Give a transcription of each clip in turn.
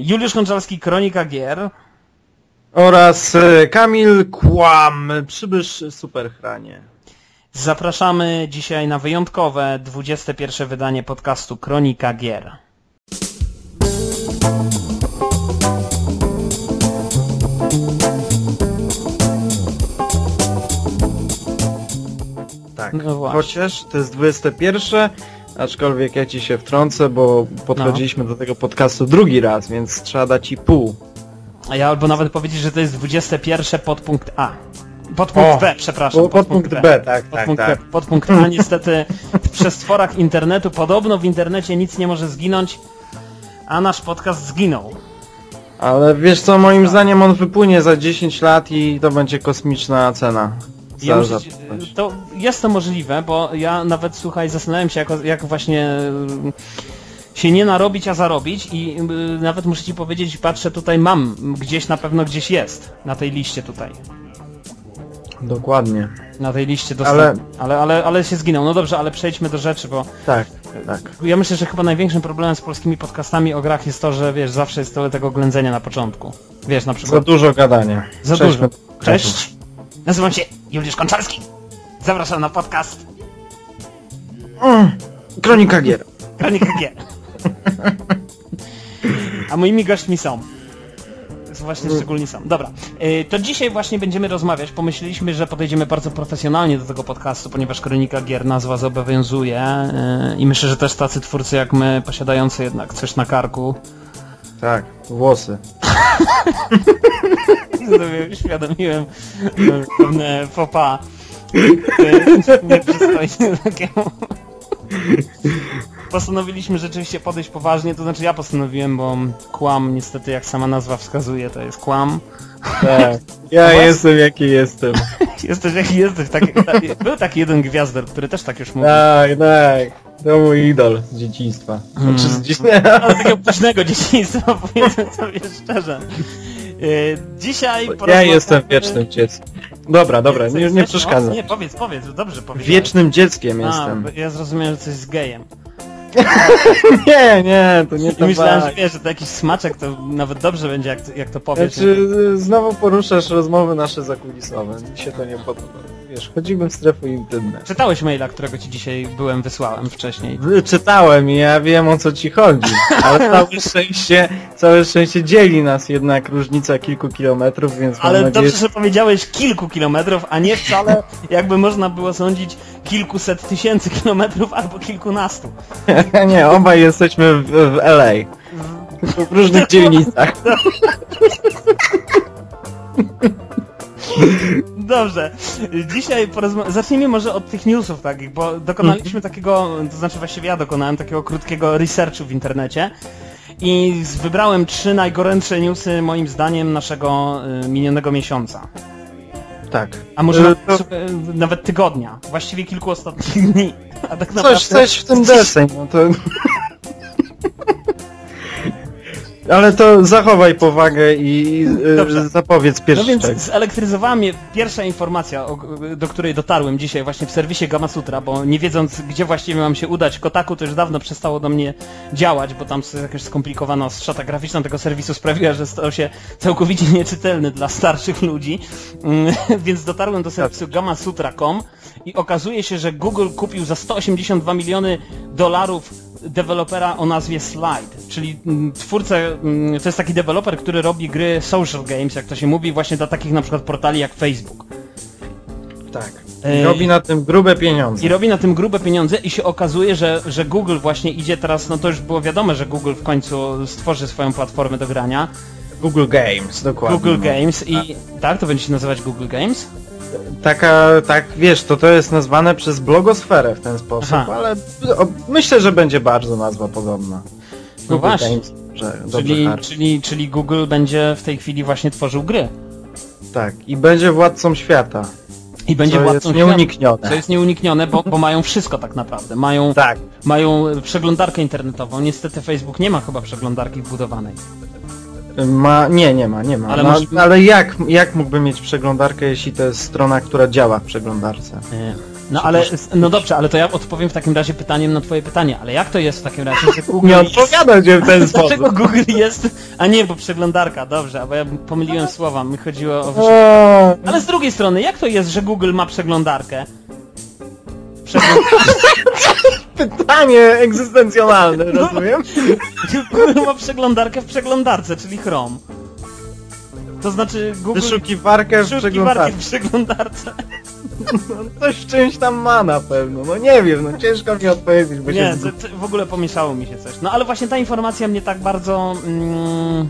Juliusz Konczalski, Kronika Gier. Oraz e, Kamil Kłam, przybysz Superchranie. Zapraszamy dzisiaj na wyjątkowe 21 wydanie podcastu Kronika Gier. Tak, No właśnie. chociaż to jest 21, aczkolwiek ja ci się wtrącę, bo podchodziliśmy do tego podcastu drugi raz, więc trzeba dać i pół. A ja albo nawet powiedzieć, że to jest 21 podpunkt A. Podpunkt O, B, przepraszam. Po, podpunkt B, tak, tak, Podpunkt, tak. B. podpunkt A niestety w przestworach internetu, podobno w internecie nic nie może zginąć, a nasz podcast zginął. Ale wiesz co, moim zdaniem on wypłynie za 10 lat i to będzie kosmiczna cena. Za, Ja za muszę, ci- to jest to możliwe, bo ja nawet słuchaj, zastanawiam się jak, jak właśnie y, się nie narobić, a zarobić i y, nawet muszę ci powiedzieć, patrzę tutaj mam, gdzieś na pewno gdzieś jest, na tej liście tutaj. Dokładnie. Na tej liście Ale- dostępnej. Ale... Ale, ale, się zginął. No dobrze, ale przejdźmy do rzeczy, bo Tak, tak. ja myślę, że chyba największym problemem z polskimi podcastami o grach jest to, że wiesz, zawsze jest to tego ględzenia na początku. Wiesz, na Za przykład... dużo gadania. Za Przejdźmy dużo. Cześć! Nazywam się Juliusz Konczarski. Zapraszam na podcast Mm, Kronika gier. Kronika G. A moimi gośćmi są. Właśnie szczególnie są. Dobra, y, to dzisiaj właśnie będziemy rozmawiać. Pomyśleliśmy, że podejdziemy bardzo profesjonalnie do tego podcastu, ponieważ Kronika Gier nazwa zobowiązuje y, i myślę, że też tacy twórcy jak my, posiadający jednak coś na karku, Tak, włosy. sobie uświadomiłem pewne faux pas. y, Nieprzystojne takiemu. Postanowiliśmy rzeczywiście podejść poważnie, to znaczy ja postanowiłem, bo kłam niestety jak sama nazwa wskazuje to jest kłam. Tak. Ja jestem jaki jestem. Jesteś jaki jesteś. Tak, tak, był taki jeden gwiazdor, który też tak już mówił. Tak, tak. To mój idol z dzieciństwa. Mm. Znaczy z dzieciństwa. Ale takiego późnego dzieciństwa, powiedzmy sobie szczerze. Yy, Dzisiaj Ja porozmawiamy- jestem wiecznym dzieckiem. Dobra, dobra, nie, nie wiecznym? przeszkadzam. Nie, powiedz, powiedz, dobrze powiedz. Wiecznym dzieckiem A, jestem. ja zrozumiałem, że coś z gejem. Nie, nie, to nie to myślałem, że tak. wiesz, że to jakiś smaczek, to nawet dobrze będzie, jak, jak to powiesz. Znaczy, znowu poruszasz rozmowy nasze zakulisowe. Mi się to nie podoba. Wiesz, chodzimy w strefy intymne. Czytałeś maila, którego ci dzisiaj byłem, wysłałem wcześniej. Czytałem i ja wiem o co ci chodzi, ale całe szczęście, całe szczęście dzieli nas jednak różnica kilku kilometrów, więc Ale nadzieję, dobrze, że powiedziałeś kilku kilometrów, a nie wcale, jakby można było sądzić, kilkuset tysięcy kilometrów albo kilkunastu. nie, obaj jesteśmy w, w LA. W różnych dzielnicach. Dobrze. Dzisiaj porozma- zacznijmy może od tych newsów takich, bo dokonaliśmy takiego, to znaczy właściwie ja dokonałem takiego krótkiego researchu w internecie i wybrałem trzy najgorętsze newsy moim zdaniem naszego y, minionego miesiąca. Tak. A może Y, nawet, to- słuchaj, nawet tygodnia, właściwie kilku ostatnich dni. A tak naprawdę... Coś, coś w tym deseń, no to... Ale to zachowaj powagę i Dobrze. zapowiedz pierwszy No więc zelektryzowała mnie pierwsza informacja, do której dotarłem dzisiaj właśnie w serwisie Gamasutra, bo nie wiedząc gdzie właściwie mam się udać, Kotaku to już dawno przestało do mnie działać, bo tam jakaś skomplikowana strzata graficzna tego serwisu sprawiła, że stał się całkowicie nieczytelny dla starszych ludzi, Mm, więc dotarłem do serwisu gamasutra.com i okazuje się, że Google kupił za 182 miliony dolarów dewelopera o nazwie Slide, czyli mm, twórcę, mm, to jest taki deweloper, który robi gry social games, jak to się mówi, właśnie dla takich na przykład portali jak Facebook. Tak. I robi na tym grube pieniądze. I robi na tym grube pieniądze i się okazuje, że, że Google właśnie idzie teraz, no to już było wiadome, że Google w końcu stworzy swoją platformę do grania, Google Games, dokładnie. Google no. Games i tak, to będzie się nazywać Google Games? Taka, tak, wiesz, to to jest nazwane przez blogosferę w ten sposób, Aha. ale o, myślę, że będzie bardzo nazwa podobna. No Google właśnie. Games, że, Czyli, czyli, czyli Google będzie w tej chwili właśnie tworzył gry. Tak, i będzie władcą świata, I będzie co władcą jest świata. nieuniknione. Co jest nieuniknione, bo, bo mają wszystko tak naprawdę. Mają, Tak, mają przeglądarkę internetową. Niestety Facebook nie ma chyba przeglądarki wbudowanej. Ma, nie, nie ma, nie ma. Ale może- ale jak, jak mógłby mieć przeglądarkę, jeśli to jest strona, która działa w przeglądarce? E, No ale, no dobrze, ale to ja odpowiem w takim razie pytaniem na twoje pytanie, ale jak to jest w takim razie, że Google Nie odpowiadam cię w ten sposób. Dlaczego Google jest... A nie, bo przeglądarka, dobrze, bo ja pomyliłem słowa, mi chodziło. O, Ale z drugiej strony, jak to jest, że Google ma przeglądarkę? Pytanie egzystencjonalne, rozumiem? Google ma przeglądarkę w przeglądarce, czyli Chrome. To znaczy Google... Wyszukiwarkę w przeglądarce. w przeglądarce. No, coś czymś tam ma na pewno. No nie wiem, no ciężko mi odpowiedzieć, bo Nie, się... w ogóle pomieszało mi się coś. No ale właśnie ta informacja mnie tak bardzo mm,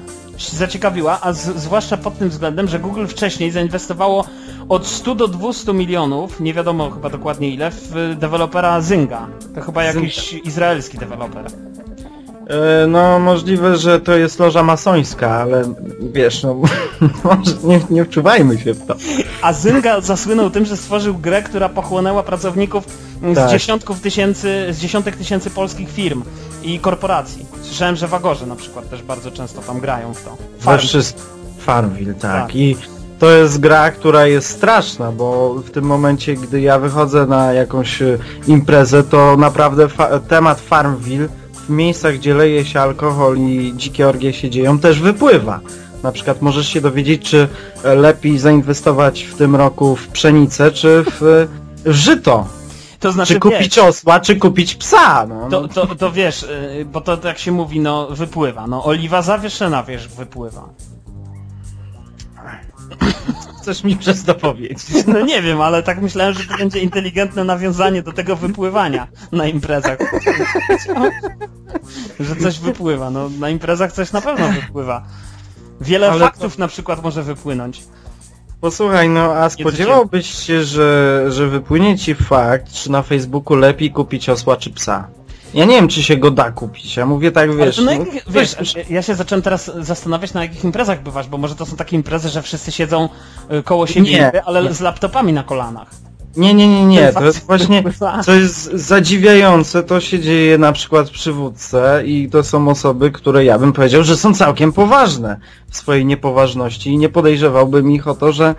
zaciekawiła, a z, zwłaszcza pod tym względem, że Google wcześniej zainwestowało od 100 do 200 milionów, nie wiadomo chyba dokładnie ile, w dewelopera Zynga. To chyba jakiś izraelski deweloper. E, No możliwe, że to jest loża masońska, ale wiesz, no nie, nie wczuwajmy się w to. A Zynga zasłynął tym, że stworzył grę, która pochłonęła pracowników mm, z Tak. dziesiątków tysięcy, z dziesiątek tysięcy polskich firm i korporacji. Słyszałem, że w Agorze na przykład też bardzo często tam grają w to. Farm. Farmville, tak. Tak. I to jest gra, która jest straszna, bo w tym momencie, gdy ja wychodzę na jakąś e, imprezę, to naprawdę fa- temat Farmville w miejscach, gdzie leje się alkohol i dzikie orgie się dzieją, też wypływa. Na przykład możesz się dowiedzieć, czy e, lepiej zainwestować w tym roku w pszenicę, czy w, e, w żyto. To znaczy, Czy kupić wiesz, osła, czy kupić psa. No, to, to, to wiesz, bo to tak się mówi, no wypływa. No oliwa zawieszena, wiesz, wypływa. Chcesz mi przez to powiedzieć. No nie wiem, ale tak myślałem, że to będzie inteligentne nawiązanie do tego wypływania na imprezach. Że coś wypływa, no na imprezach coś na pewno wypływa. Wiele Ale faktów na przykład może wypłynąć. Posłuchaj, no a spodziewałbyś się, że, że wypłynie ci fakt, czy na Facebooku lepiej kupić osła czy psa? Ja nie wiem, czy się go da kupić. Ja mówię tak, Ale wiesz... to na no, jakich, wiesz, ja się zacząłem teraz zastanawiać na jakich imprezach bywasz, bo może to są takie imprezy, że wszyscy siedzą y, koło siebie, Nie, ale nie. z laptopami na kolanach. Nie, nie, nie, nie, to jest właśnie... Co jest zadziwiające, to się dzieje na przykład przy wódce i to są osoby, które ja bym powiedział, że są całkiem poważne w swojej niepoważności i nie podejrzewałbym ich o to, że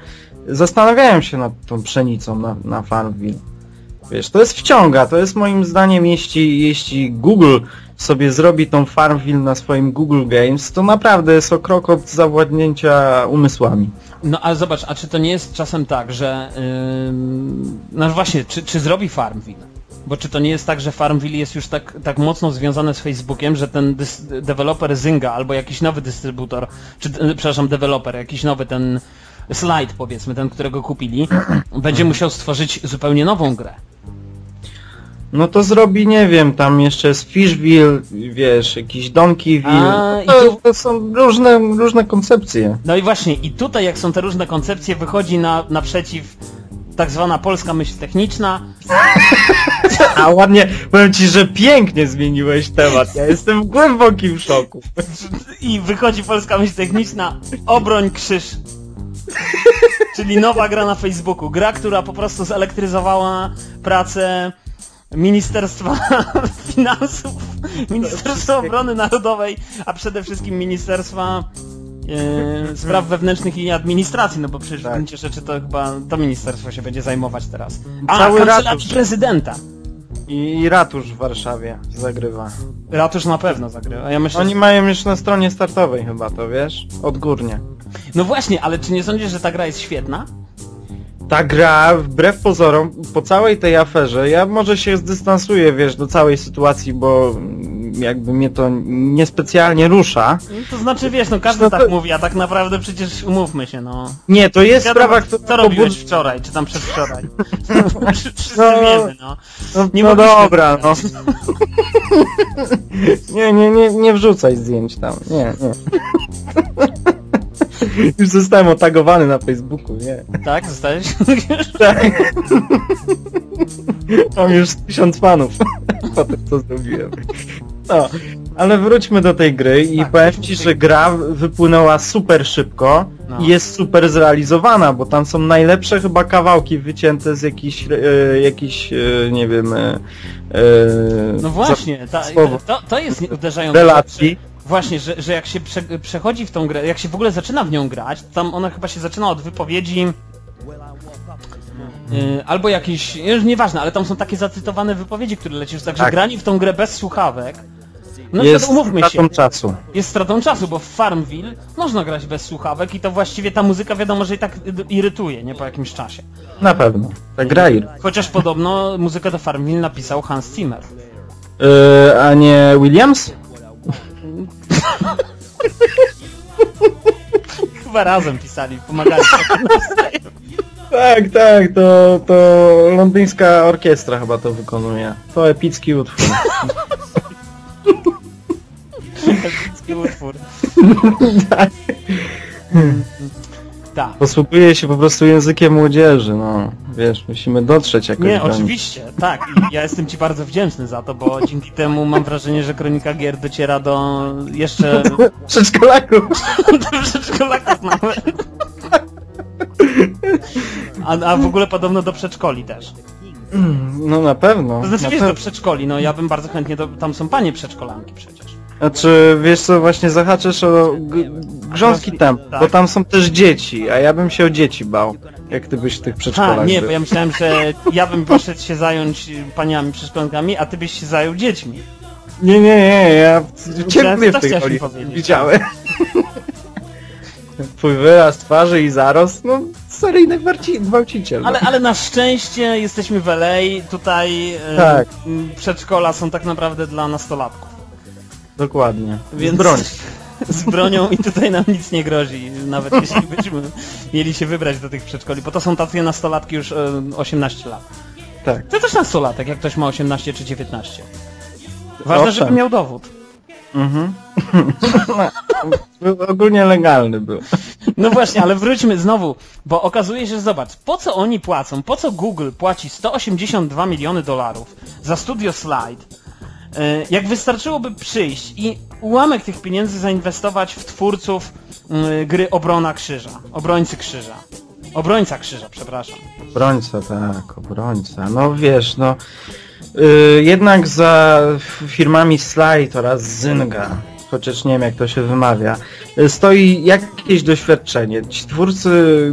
zastanawiają się nad tą pszenicą na, na Farmville. Wiesz, to jest wciąga, to jest moim zdaniem, jeśli, jeśli Google sobie zrobi tą Farmville na swoim Google Games, to naprawdę jest o krok od zawładnięcia umysłami. No ale zobacz, a czy to nie jest czasem tak, że... Ym, no właśnie, czy, czy zrobi Farmville? Bo czy to nie jest tak, że Farmville jest już tak, tak mocno związane z Facebookiem, że ten deweloper Zynga albo jakiś nowy dystrybutor, czy przepraszam, deweloper, jakiś nowy ten slide powiedzmy, ten, którego kupili, będzie musiał stworzyć zupełnie nową grę. No to zrobi, nie wiem, tam jeszcze jest Fishville, wiesz, jakiś Donkeyville. A, i to, tu- to są różne, różne koncepcje. No i właśnie, i tutaj jak są te różne koncepcje, wychodzi na, naprzeciw tak zwana polska myśl techniczna, A ładnie, powiem ci, że pięknie zmieniłeś temat. Ja jestem w głębokim szoku. i wychodzi polska myśl techniczna, obroń krzyż. Czyli nowa gra na Facebooku. Gra, która po prostu zelektryzowała pracę Ministerstwa Finansów, Ministerstwa Obrony Narodowej, a przede wszystkim Ministerstwa e, Spraw Wewnętrznych i Administracji, no bo przecież Tak. w gruncie rzeczy to chyba to ministerstwo się będzie zajmować teraz. A, Cały kancelarii ratusz. prezydenta. I, ratusz w Warszawie zagrywa. Ratusz na pewno zagrywa. Ja myślę, Oni mają już na stronie startowej chyba to, wiesz? Odgórnie. No właśnie, ale czy nie sądzisz, że ta gra jest świetna? Ta gra, wbrew pozorom, po całej tej aferze, ja może się zdystansuję, wiesz, do całej sytuacji, bo mm, jakby mnie to niespecjalnie rusza. No To znaczy, wiesz, no każdy No to- tak mówi, a tak naprawdę przecież umówmy się, no. Nie, to jest Wiadomo, sprawa, która... co robiłeś wczoraj, czy tam przedwczoraj? Wszyscy No, wiemy, no. No, Nie no mogliśmy- dobra, no. nie, nie, nie, nie wrzucaj zdjęć tam, nie, nie. Już zostałem otagowany na Facebooku, nie. Tak, zostałeś? Tak. Mam już tysiąc fanów po tym, co zrobiłem. No, ale wróćmy do tej gry i Tak, powiem ci, że gra wypłynęła super szybko No. i jest super zrealizowana, bo tam są najlepsze chyba kawałki wycięte z jakichś, e, jakichś e, nie wiem, e, e, No właśnie, ta, to, to jest uderzające. relacji. Właśnie, że, że jak się prze, przechodzi w tą grę, jak się w ogóle zaczyna w nią grać, tam ona chyba się zaczyna od wypowiedzi Y, albo jakieś, już nieważne, ale tam są takie zacytowane wypowiedzi, które lecisz, także Tak. granie w tą grę bez słuchawek, no jest umówmy się, stratą czasu. jest stratą czasu, bo w Farmville można grać bez słuchawek i to właściwie ta muzyka wiadomo, że i tak irytuje, nie, po jakimś czasie. Na pewno. Ta gra ir. Chociaż podobno muzykę do Farmville napisał Hans Zimmer. Yy, a nie Williams? Chyba razem pisali, pomagali. Tak, tak, to, to londyńska orkiestra chyba to wykonuje. To epicki utwór. Epicki utwór. tak. Tak. Posługuje się po prostu językiem młodzieży, no. Wiesz, musimy dotrzeć jakoś Nie, oczywiście, tak. I ja jestem Ci bardzo wdzięczny za to, bo dzięki temu mam wrażenie, że Kronika Gier dociera do jeszcze... Przedszkolaków. do przedszkolaków nawet. A, a w ogóle podobno do przedszkoli też. No na pewno. To znaczy na wiesz, do przedszkoli, no ja bym bardzo chętnie, do, tam są panie przedszkolanki przecież. Znaczy, wiesz co, właśnie zahaczysz o grząski Grząski, temp, tak. bo tam są też dzieci, a ja bym się o dzieci bał, jak ty byś w tych przedszkolach Ha, nie, był. bo ja myślałem, że ja bym poszedł się zająć paniami przedszkolankami, a ty byś się zajął dziećmi. Nie, nie, nie, ja ciebie w tej roli widziałem. Twój wyraz twarzy i zarost, no seryjny gwałciciel. no. Ale, ale na szczęście jesteśmy w LA, tutaj e, Tak. przedszkola są tak naprawdę dla nastolatków. Dokładnie. Więc Z broń. z bronią i tutaj nam nic nie grozi, nawet jeśli byśmy mieli się wybrać do tych przedszkoli, bo to są tacy nastolatki już e, 18 lat. Tak. To też nastolatek, jak ktoś ma 18 czy 19. Ważne, żeby miał dowód. Mhm. był ogólnie legalny był. No właśnie, ale wróćmy znowu, bo okazuje się, że zobacz, po co oni płacą, po co Google płaci 182 miliony dolarów za studio Slide, jak wystarczyłoby przyjść i ułamek tych pieniędzy zainwestować w twórców e, gry Obrona Krzyża, Obrońcy Krzyża. Obrońca Krzyża, przepraszam. Obrońca, tak, obrońca. No wiesz, no... y, jednak za firmami Slide oraz Zynga, chociaż nie wiem jak to się wymawia, y, stoi jakieś doświadczenie. Ci twórcy,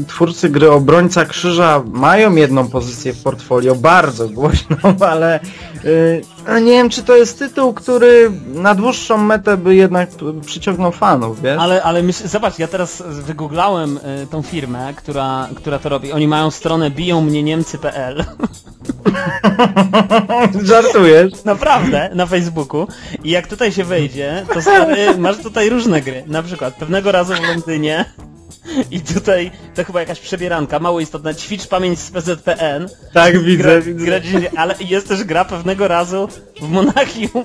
twórcy gry Obrońca Krzyża mają jedną pozycję w portfolio, bardzo głośną, ale y, nie wiem czy to jest tytuł, który na dłuższą metę by jednak przyciągnął fanów, wiesz? Ale, ale myśl, zobacz, ja teraz wygooglałem e, tą firmę, która, która to robi. Oni mają stronę biją mnie Niemcy.pl Żartujesz? Naprawdę, na Facebooku. I jak tutaj się wejdzie, to stary, masz tutaj różne gry. Na przykład pewnego razu w Londynie i tutaj to chyba jakaś przebieranka, mało istotna, ćwicz pamięć z PZPN. Tak, widzę, Gra, widzę. gra ale jest też gra pewnego razu w Monachium.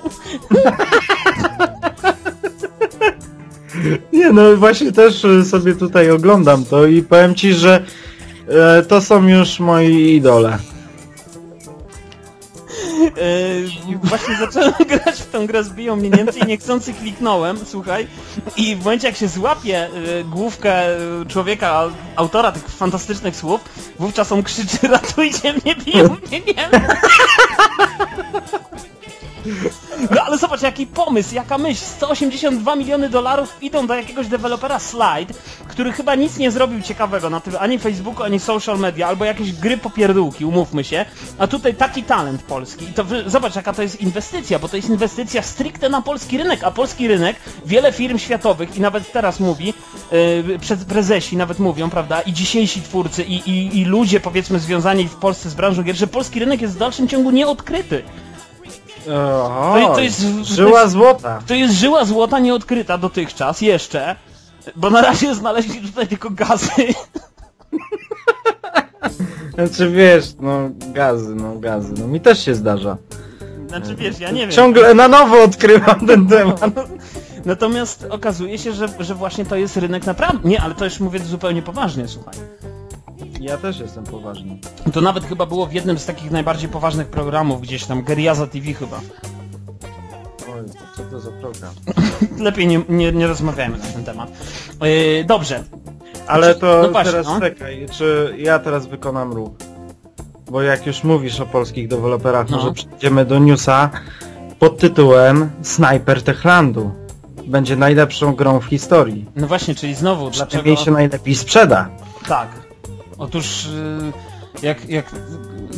Nie no właśnie też y, sobie tutaj oglądam to i powiem ci, że e, to są już moi idole. Yy, właśnie zacząłem grać w tę grę z biją mnie Niemcy i niechcący kliknąłem, słuchaj, i w momencie jak się złapie yy, główkę yy, człowieka, au- autora tych fantastycznych słów, wówczas on krzyczy ratujcie mnie, biją mnie Niemcy. No ale zobacz jaki pomysł, jaka myśl, 182 miliony dolarów idą do jakiegoś dewelopera Slide, który chyba nic nie zrobił ciekawego na tym ani Facebooku, ani social media, albo jakieś gry popierdółki, umówmy się, a tutaj taki talent polski. I to zobacz jaka to jest inwestycja, bo to jest inwestycja stricte na polski rynek, a polski rynek, wiele firm światowych i nawet teraz mówi, yy, przed prezesi nawet mówią, prawda, i dzisiejsi twórcy, i, i, i ludzie powiedzmy związani w Polsce z branżą gier, że polski rynek jest w dalszym ciągu nieodkryty. O, To- to jest- to żyła jest- złota. To jest żyła złota nieodkryta dotychczas, jeszcze. Bo na razie znaleźli tutaj tylko gazy. Znaczy wiesz, no gazy, no gazy, no mi też się zdarza. Znaczy wiesz, ja nie wiem. Ciągle na nowo odkrywam ten temat. Natomiast okazuje się, że, że właśnie to jest rynek naprawdę... Nie, ale to już mówię zupełnie poważnie, słuchaj. Ja też jestem poważny. To nawet chyba było w jednym z takich najbardziej poważnych programów gdzieś tam, Geriaza TV chyba. Oj, co to za program? Lepiej nie, nie, nie rozmawiajmy na ten temat. Yy, dobrze. Ale Znaczy, to no właśnie, teraz no. czekaj, czy ja teraz wykonam ruch? Bo jak już mówisz o polskich deweloperach, No. może przejdziemy do newsa pod tytułem Sniper Techlandu. Będzie najlepszą grą w historii. No właśnie, czyli znowu, dlaczego... Przynajmniej się najlepiej sprzeda. Tak. Otóż Jak, jak...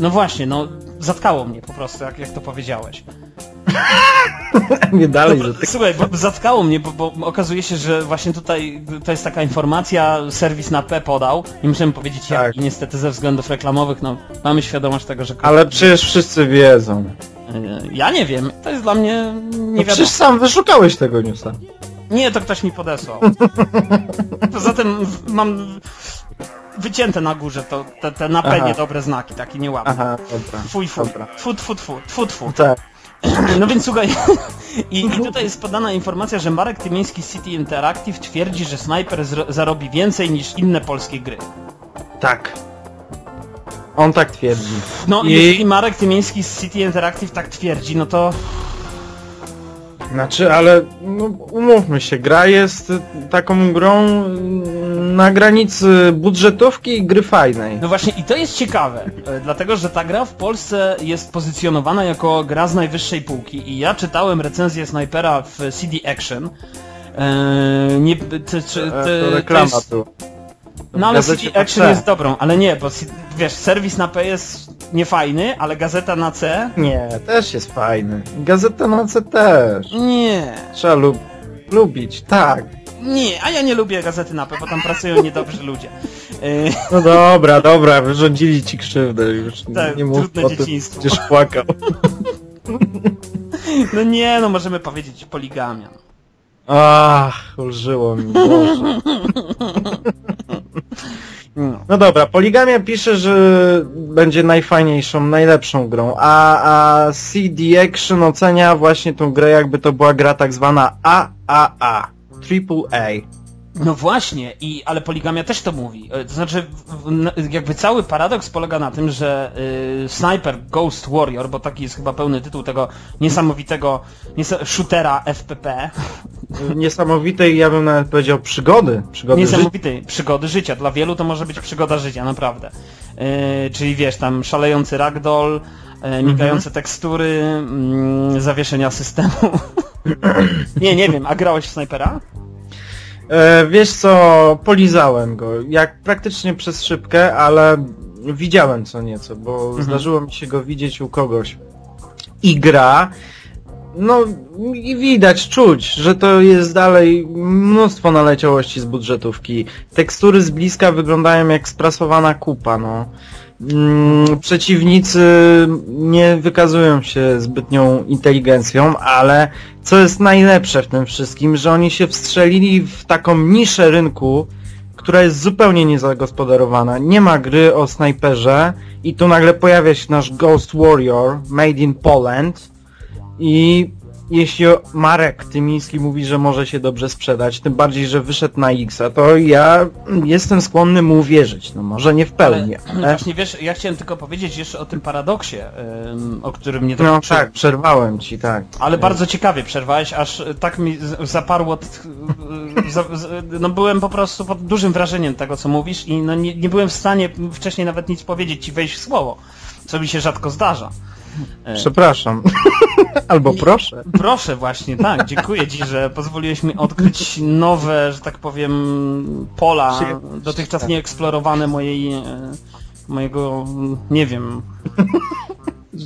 No właśnie, no zatkało mnie po prostu, jak, jak to powiedziałeś. Nie dalej, Dobra. Słuchaj, bo zatkało mnie, bo, bo okazuje się, że właśnie tutaj to jest taka informacja, serwis na P podał, nie możemy powiedzieć jak Tak. i niestety ze względów reklamowych, no mamy świadomość tego, że... Ale przecież wszyscy wiedzą. E, Ja nie wiem, to jest dla mnie nie No wiadomo. przecież sam wyszukałeś tego newsa. Nie, to ktoś mi podesłał. Poza tym mam wycięte na górze to te, te na P Aha. niedobre znaki, takie nieładne. Aha, dobra. Fuj, fuj, Dobra. tfu, tfu, tfu, tfu, tfu. Tak. No więc słuchaj, i, i tutaj jest podana informacja, że Marek Tymiński z City Interactive twierdzi, że Sniper zarobi więcej niż inne polskie gry. Tak. On tak twierdzi. No, I- jeśli Marek Tymiński z City Interactive tak twierdzi, no to... Znaczy, ale no, umówmy się, gra jest taką grą na granicy budżetówki i gry fajnej. No właśnie i to jest ciekawe, e, dlatego że ta gra w Polsce jest pozycjonowana jako gra z najwyższej półki i ja czytałem recenzję Snipera w CD Action. Eee, nie, ty, ty, ty, to reklama to jest, tu. No ale CD Action jest dobrą, ale nie, bo C- wiesz, serwis na P jest niefajny, ale gazeta na C? Nie, też jest fajny. Gazeta na C też. Nie, Trzeba lub lubić, tak. Nie, a ja nie lubię gazety na P, bo tam pracują niedobrzy ludzie. Eee, No dobra, dobra, wyrządzili ci krzywdę już. Tak, nie mów trudne o dzieciństwo. będziesz płakał. no nie, no możemy powiedzieć poligamia. Ach, ulżyło mi, Boże. No. No dobra, Poligamia pisze, że będzie najfajniejszą, najlepszą grą, a, a CD Action ocenia właśnie tą grę jakby to była gra tak zwana AAA, Triple A. No właśnie, i, ale poligamia też to mówi. E, To znaczy, jakby cały paradoks polega na tym, że y, Sniper Ghost Warrior, bo taki jest chyba pełny tytuł tego niesamowitego niesa- shootera FPP, Niesamowitej, ja bym nawet powiedział, przygody. Przygody niesamowitej przygody życia. Dla wielu to może być przygoda życia, naprawdę. Y, czyli wiesz, tam szalejący ragdoll, migające tekstury, mm, zawieszenia systemu. nie, nie wiem, a grałeś w Snipera? E, wiesz co, polizałem go, jak praktycznie przez szybkę, ale widziałem co nieco, bo Mhm. zdarzyło mi się go widzieć u kogoś. I gra, no i widać, czuć, że to jest dalej mnóstwo naleciałości z budżetówki. Tekstury z bliska wyglądają jak sprasowana kupa, no. Mm, Przeciwnicy nie wykazują się zbytnią inteligencją, ale co jest najlepsze w tym wszystkim, że oni się wstrzelili w taką niszę rynku, która jest zupełnie niezagospodarowana. Nie ma gry o snajperze i tu nagle pojawia się nasz Ghost Warrior Made in Poland i jeśli Marek Tymiński mówi, że może się dobrze sprzedać, tym bardziej, że wyszedł na X, to ja jestem skłonny mu uwierzyć. No może nie w pełni, Ale, ale... właśnie wiesz, ja chciałem tylko powiedzieć jeszcze o tym paradoksie, o którym nie No tak tak, przerwałem ci, tak. Ale bardzo ciekawie przerwałeś, aż tak mi zaparło, z, no byłem po prostu pod dużym wrażeniem tego, co mówisz i no nie, nie byłem w stanie wcześniej nawet nic powiedzieć ci wejść w słowo, co mi się rzadko zdarza. E, Przepraszam. Albo proszę. Proszę właśnie, tak, dziękuję Ci, że pozwoliłeś mi odkryć nowe, że tak powiem, pola, dotychczas nieeksplorowane mojej, e, mojego, nie wiem,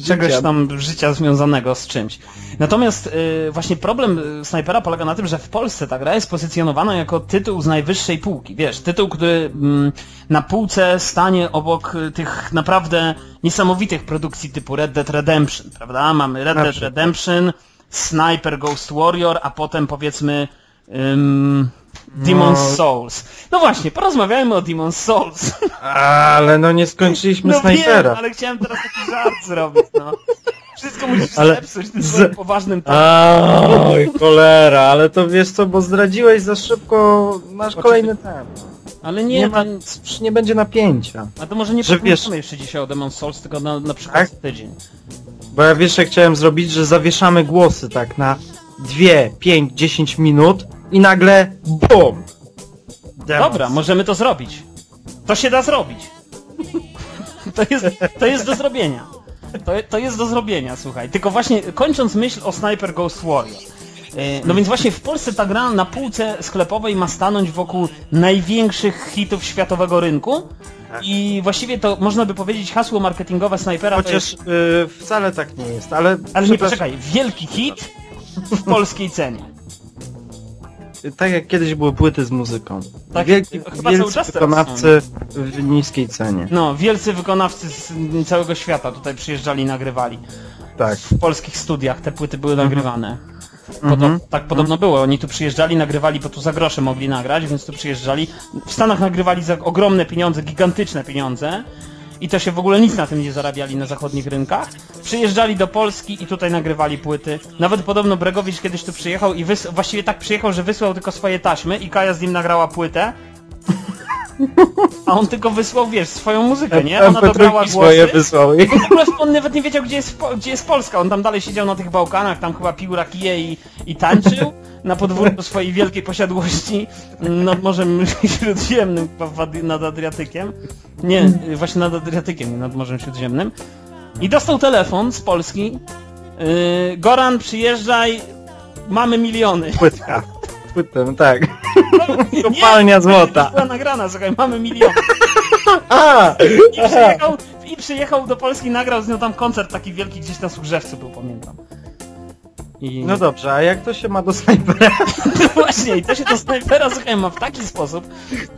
czegoś Życia. tam życia związanego z czymś. Natomiast y, właśnie problem y, Snipera polega na tym, że w Polsce ta gra jest pozycjonowana jako tytuł z najwyższej półki. Wiesz, tytuł, który mm, na półce stanie obok y, tych naprawdę niesamowitych produkcji typu Red Dead Redemption, prawda? Mamy Red Dead. Redemption, Sniper Ghost Warrior, a potem powiedzmy ym, Demon's No. Souls. No właśnie, porozmawiajmy o Demon's Souls. Ale no nie skończyliśmy No snajpera. wiem, ale chciałem teraz taki żart zrobić, no. Wszystko musisz Ale zepsuć tym z- poważnym tonem. Oj, cholera, ale to wiesz co, bo zdradziłeś za szybko nasz kolejny temat. Ale Nie, nie, ma, to, nie będzie napięcia. a to może nie porozmawiamy wiesz- jeszcze dzisiaj o Demon's Souls, tylko na, na przykład Tak? tydzień. Bo ja wiesz, jak chciałem zrobić, że zawieszamy głosy tak na 2, 5, 10 minut i nagle BUM! Dobra, możemy to zrobić. To się da zrobić. To jest, to jest do zrobienia. To, to jest do zrobienia, słuchaj. Tylko właśnie kończąc myśl o Sniper Ghost Warrior. E, No więc właśnie w Polsce ta gra na półce sklepowej ma stanąć wokół największych hitów światowego rynku, I właściwie to można by powiedzieć hasło marketingowe snajpera to Chociaż jest... y, wcale tak nie jest, ale... Ale nie, poczekaj, wielki hit w polskiej cenie. Tak jak kiedyś były płyty z muzyką. Tak, Wielki, chyba cały wielcy czas wykonawcy w niskiej cenie. No, wielcy wykonawcy z całego świata tutaj przyjeżdżali i nagrywali. Tak. W polskich studiach te płyty były nagrywane. Podob, Mhm. Tak podobno było. Oni tu przyjeżdżali, nagrywali, bo tu za grosze mogli nagrać, więc tu przyjeżdżali. W Stanach nagrywali za ogromne pieniądze, gigantyczne pieniądze. I to się w ogóle nic na tym nie zarabiali na zachodnich rynkach. Przyjeżdżali do Polski i tutaj nagrywali płyty. Nawet podobno Bregowicz kiedyś tu przyjechał i wys- właściwie tak przyjechał, że wysłał tylko swoje taśmy i Kaja z nim nagrała płytę. A on tylko wysłał, wiesz, swoją muzykę, nie? Ona dobrała MP3 swoje głosy. wysłał. i- W ogóle on nawet nie wiedział, gdzie jest, gdzie jest Polska. On tam dalej siedział na tych Bałkanach, tam chyba pił rakije i, i tańczył na podwórku swojej wielkiej posiadłości nad Morzem Śródziemnym, nad Adriatykiem. Nie, właśnie nad Adriatykiem, nie nad Morzem Śródziemnym. I dostał telefon z Polski. Yy, Goran, przyjeżdżaj, mamy miliony. Płytka. Płytę, no tak. Nie, Kopalnia złota. Była nagrana, słuchaj, mamy miliony. A! I przyjechał, I przyjechał do Polski, nagrał z nią tam koncert taki wielki gdzieś na Służewcu był, pamiętam. I... No dobrze, a jak to się ma do snajpera? Właśnie, i to się do snajpera, słuchaj, ma w taki sposób,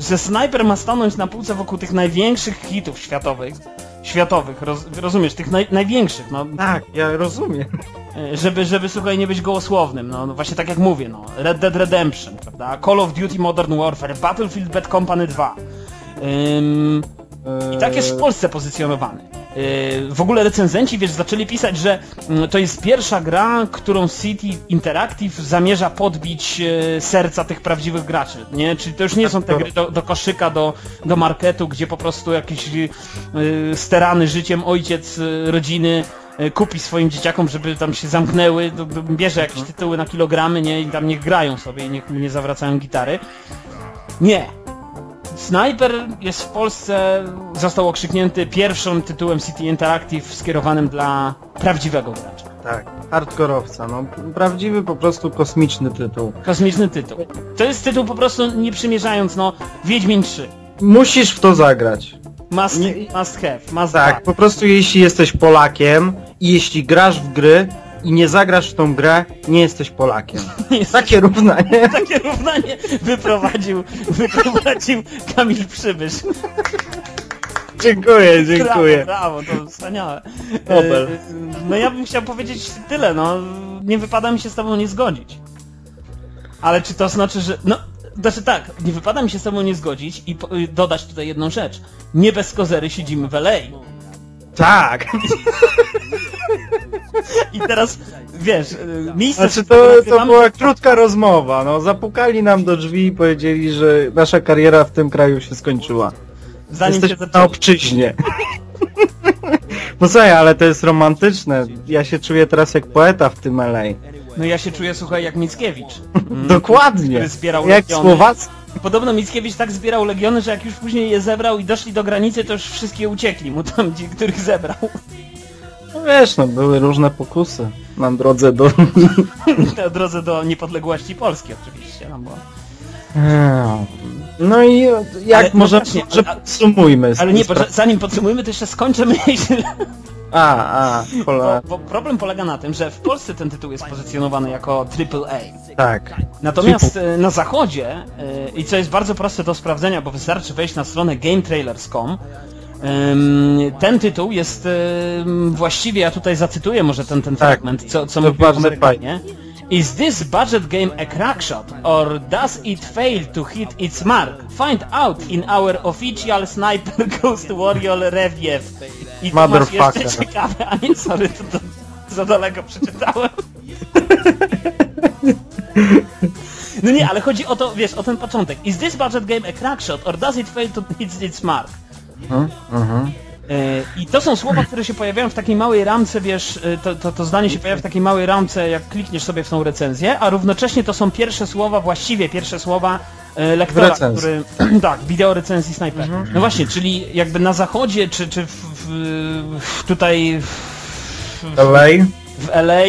że snajper ma stanąć na półce wokół tych największych hitów światowych, światowych, roz, rozumiesz, tych naj, największych, no, Tak, ja rozumiem. e, żeby, żeby, słuchaj, nie być gołosłownym, no, no właśnie tak jak mówię, no, Red Dead Redemption, prawda, Call of Duty Modern Warfare, Battlefield Bad Company 2, Ym, i tak jest w Polsce pozycjonowany. Yy, W ogóle recenzenci, wiesz, zaczęli pisać, że mm, to jest pierwsza gra, którą City Interactive zamierza podbić e, serca tych prawdziwych graczy, nie? Czyli to już nie są te gry do, do koszyka, do, do marketu, gdzie po prostu jakiś yy, sterany życiem ojciec rodziny kupi swoim dzieciakom, żeby tam się zamknęły, bierze jakieś tytuły na kilogramy, nie? I tam niech grają sobie i niech nie zawracają gitary. Nie, Sniper jest w Polsce, został okrzyknięty pierwszym tytułem City Interactive skierowanym dla prawdziwego gracza. Tak, hardkorowca, no prawdziwy po prostu kosmiczny tytuł. Kosmiczny tytuł. To jest tytuł po prostu nie przymierzając, no, Wiedźmin 3. Musisz w to zagrać. Must, Nie- must have, must Tak, buy. po prostu jeśli jesteś Polakiem i jeśli grasz w gry i nie zagrasz w tą grę, nie jesteś Polakiem. Takie równanie. takie równanie wyprowadził, wyprowadził Kamil Przybysz. Dziękuję, Brawo, brawo, to wspaniałe. Nobel. E, No ja bym chciał powiedzieć tyle, no. Nie wypada mi się z tobą nie zgodzić. Ale czy to znaczy, że... No, znaczy tak, nie wypada mi się z tobą nie zgodzić i dodać tutaj jedną rzecz. Nie bez kozery siedzimy w LA. Tak. I teraz, wiesz, y, miejsce... Znaczy to, to była krótka rozmowa, no zapukali nam do drzwi i powiedzieli, że nasza kariera w tym kraju się skończyła. Zanim się Jesteśmy na zaczęło. obczyźnie. No słuchaj, ale to jest romantyczne. Ja się czuję teraz jak poeta w tym LA. No ja się czuję, słuchaj, jak Mickiewicz. Dokładnie. który zbierał Jak. Słowacki. Podobno Mickiewicz tak zbierał legiony, że jak już później je zebrał i doszli do granicy, to już wszystkie uciekli mu tam, ci, których zebrał. No wiesz, no były różne pokusy na drodze do... Na drodze do niepodległości Polski oczywiście, no bo... No i jak Ale- no może, właśnie, może ale- podsumujmy. Ale nie, zanim podsumujemy, to jeszcze skończę myśl. A, a, Bo, cholera. bo problem polega na tym, że w Polsce ten tytuł jest pozycjonowany jako AAA. Tak. Natomiast e, na zachodzie, e, i co jest bardzo proste do sprawdzenia, bo wystarczy wejść na stronę gametrailers.com, ten tytuł jest właściwie, ja tutaj zacytuję może ten, ten Tak. fragment, co, co mówił bardzo Amerykanie. Is this budget game a crackshot, or does it fail to hit its mark? Find out in our official Sniper Ghost Warrior Review. I tu masz jeszcze ciekawe, a nie, sorry, to, to za daleko przeczytałem. No nie, ale chodzi o to, wiesz, o ten początek. Is this budget game a crackshot, or does it fail to hit its mark? Mhm, mhm. E, I to są słowa, które się pojawiają w takiej małej ramce, wiesz, e, to, to, to zdanie się pojawia w takiej małej ramce, jak klikniesz sobie w tą recenzję, a równocześnie to są pierwsze słowa, właściwie pierwsze słowa e, lektora, który... tak, wideo recenzji Sniper. No właśnie, czyli jakby na zachodzie, czy, czy w, w, w, tutaj w, LA? w LA,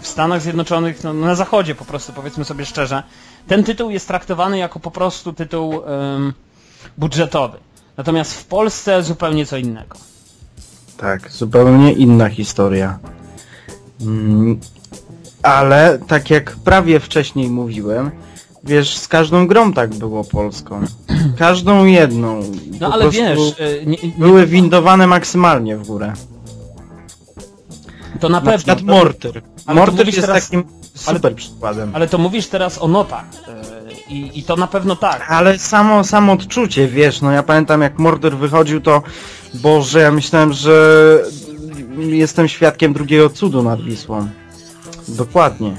w Stanach Zjednoczonych, no, na zachodzie po prostu, powiedzmy sobie szczerze, ten tytuł jest traktowany jako po prostu tytuł em, budżetowy. Natomiast w Polsce zupełnie co innego. Tak, zupełnie inna historia. Mm, Ale tak jak prawie wcześniej mówiłem, wiesz, z każdą grą tak było polską. Każdą jedną. No Po ale wiesz, y, nie, nie, Były windowane maksymalnie w górę. to na Na pewno. przykład Mortyr. Ale to Mortyr jest teraz- takim super przykładem. Ale to mówisz teraz o notach. I, I to na pewno tak. Ale samo, samo odczucie, wiesz, no ja pamiętam jak Mordor wychodził, to Boże, ja myślałem, że jestem świadkiem drugiego cudu nad Wisłą. Dokładnie.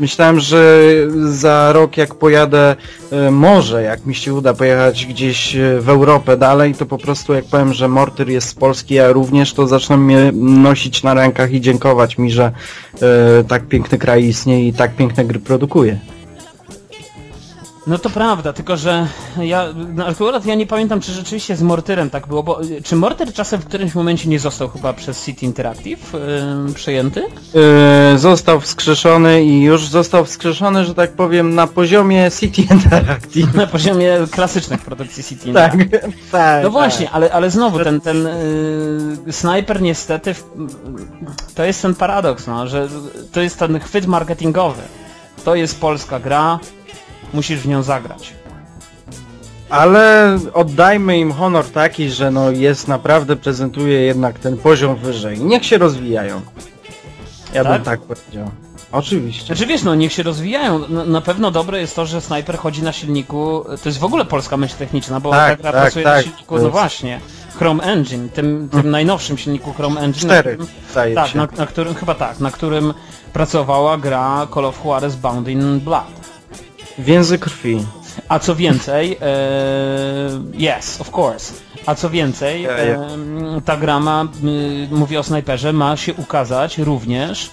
Myślałem, że za rok jak pojadę, e, może jak mi się uda pojechać gdzieś e, w Europę dalej, to po prostu jak powiem, że Mortyr jest z Polski, ja również, to zaczną mnie nosić na rękach i dziękować mi, że e, tak piękny kraj istnieje i tak piękne gry produkuje. No to prawda, tylko że ja, no akurat ja nie pamiętam, czy rzeczywiście z Mortyrem tak było, bo y, czy Mortyr czasem w którymś momencie nie został chyba przez City Interactive yy, przejęty? Yy, został wskrzeszony i już został wskrzeszony, że tak powiem, na poziomie City Interactive. Na poziomie klasycznych produkcji City Tak, Interactive. tak. No właśnie, ale, ale znowu ten, ten yy, snajper niestety, w, to jest ten paradoks, no, że to jest ten chwyt marketingowy. To jest polska gra, musisz w nią zagrać. Ale oddajmy im honor taki, że no jest naprawdę, prezentuje jednak ten poziom wyżej. Niech się rozwijają. Ja Tak? bym tak powiedział. Oczywiście. Znaczy wiesz, no niech się rozwijają. Na, na pewno dobre jest to, że snajper chodzi na silniku. To jest w ogóle polska myśl techniczna, bo Tak, ta gra tak, pracuje na tak, silniku, to no właśnie, Chrome Engine, tym, tym najnowszym silniku Chrome Engine. na Cztery, którym- zdaje Tak, na, na którym, chyba tak, na którym pracowała gra Call of Juarez Bound in Blood. Więzy krwi. A co więcej, e, yes, of course. A co więcej, e, ta gra ma, y, mówię o snajperze, ma się ukazać również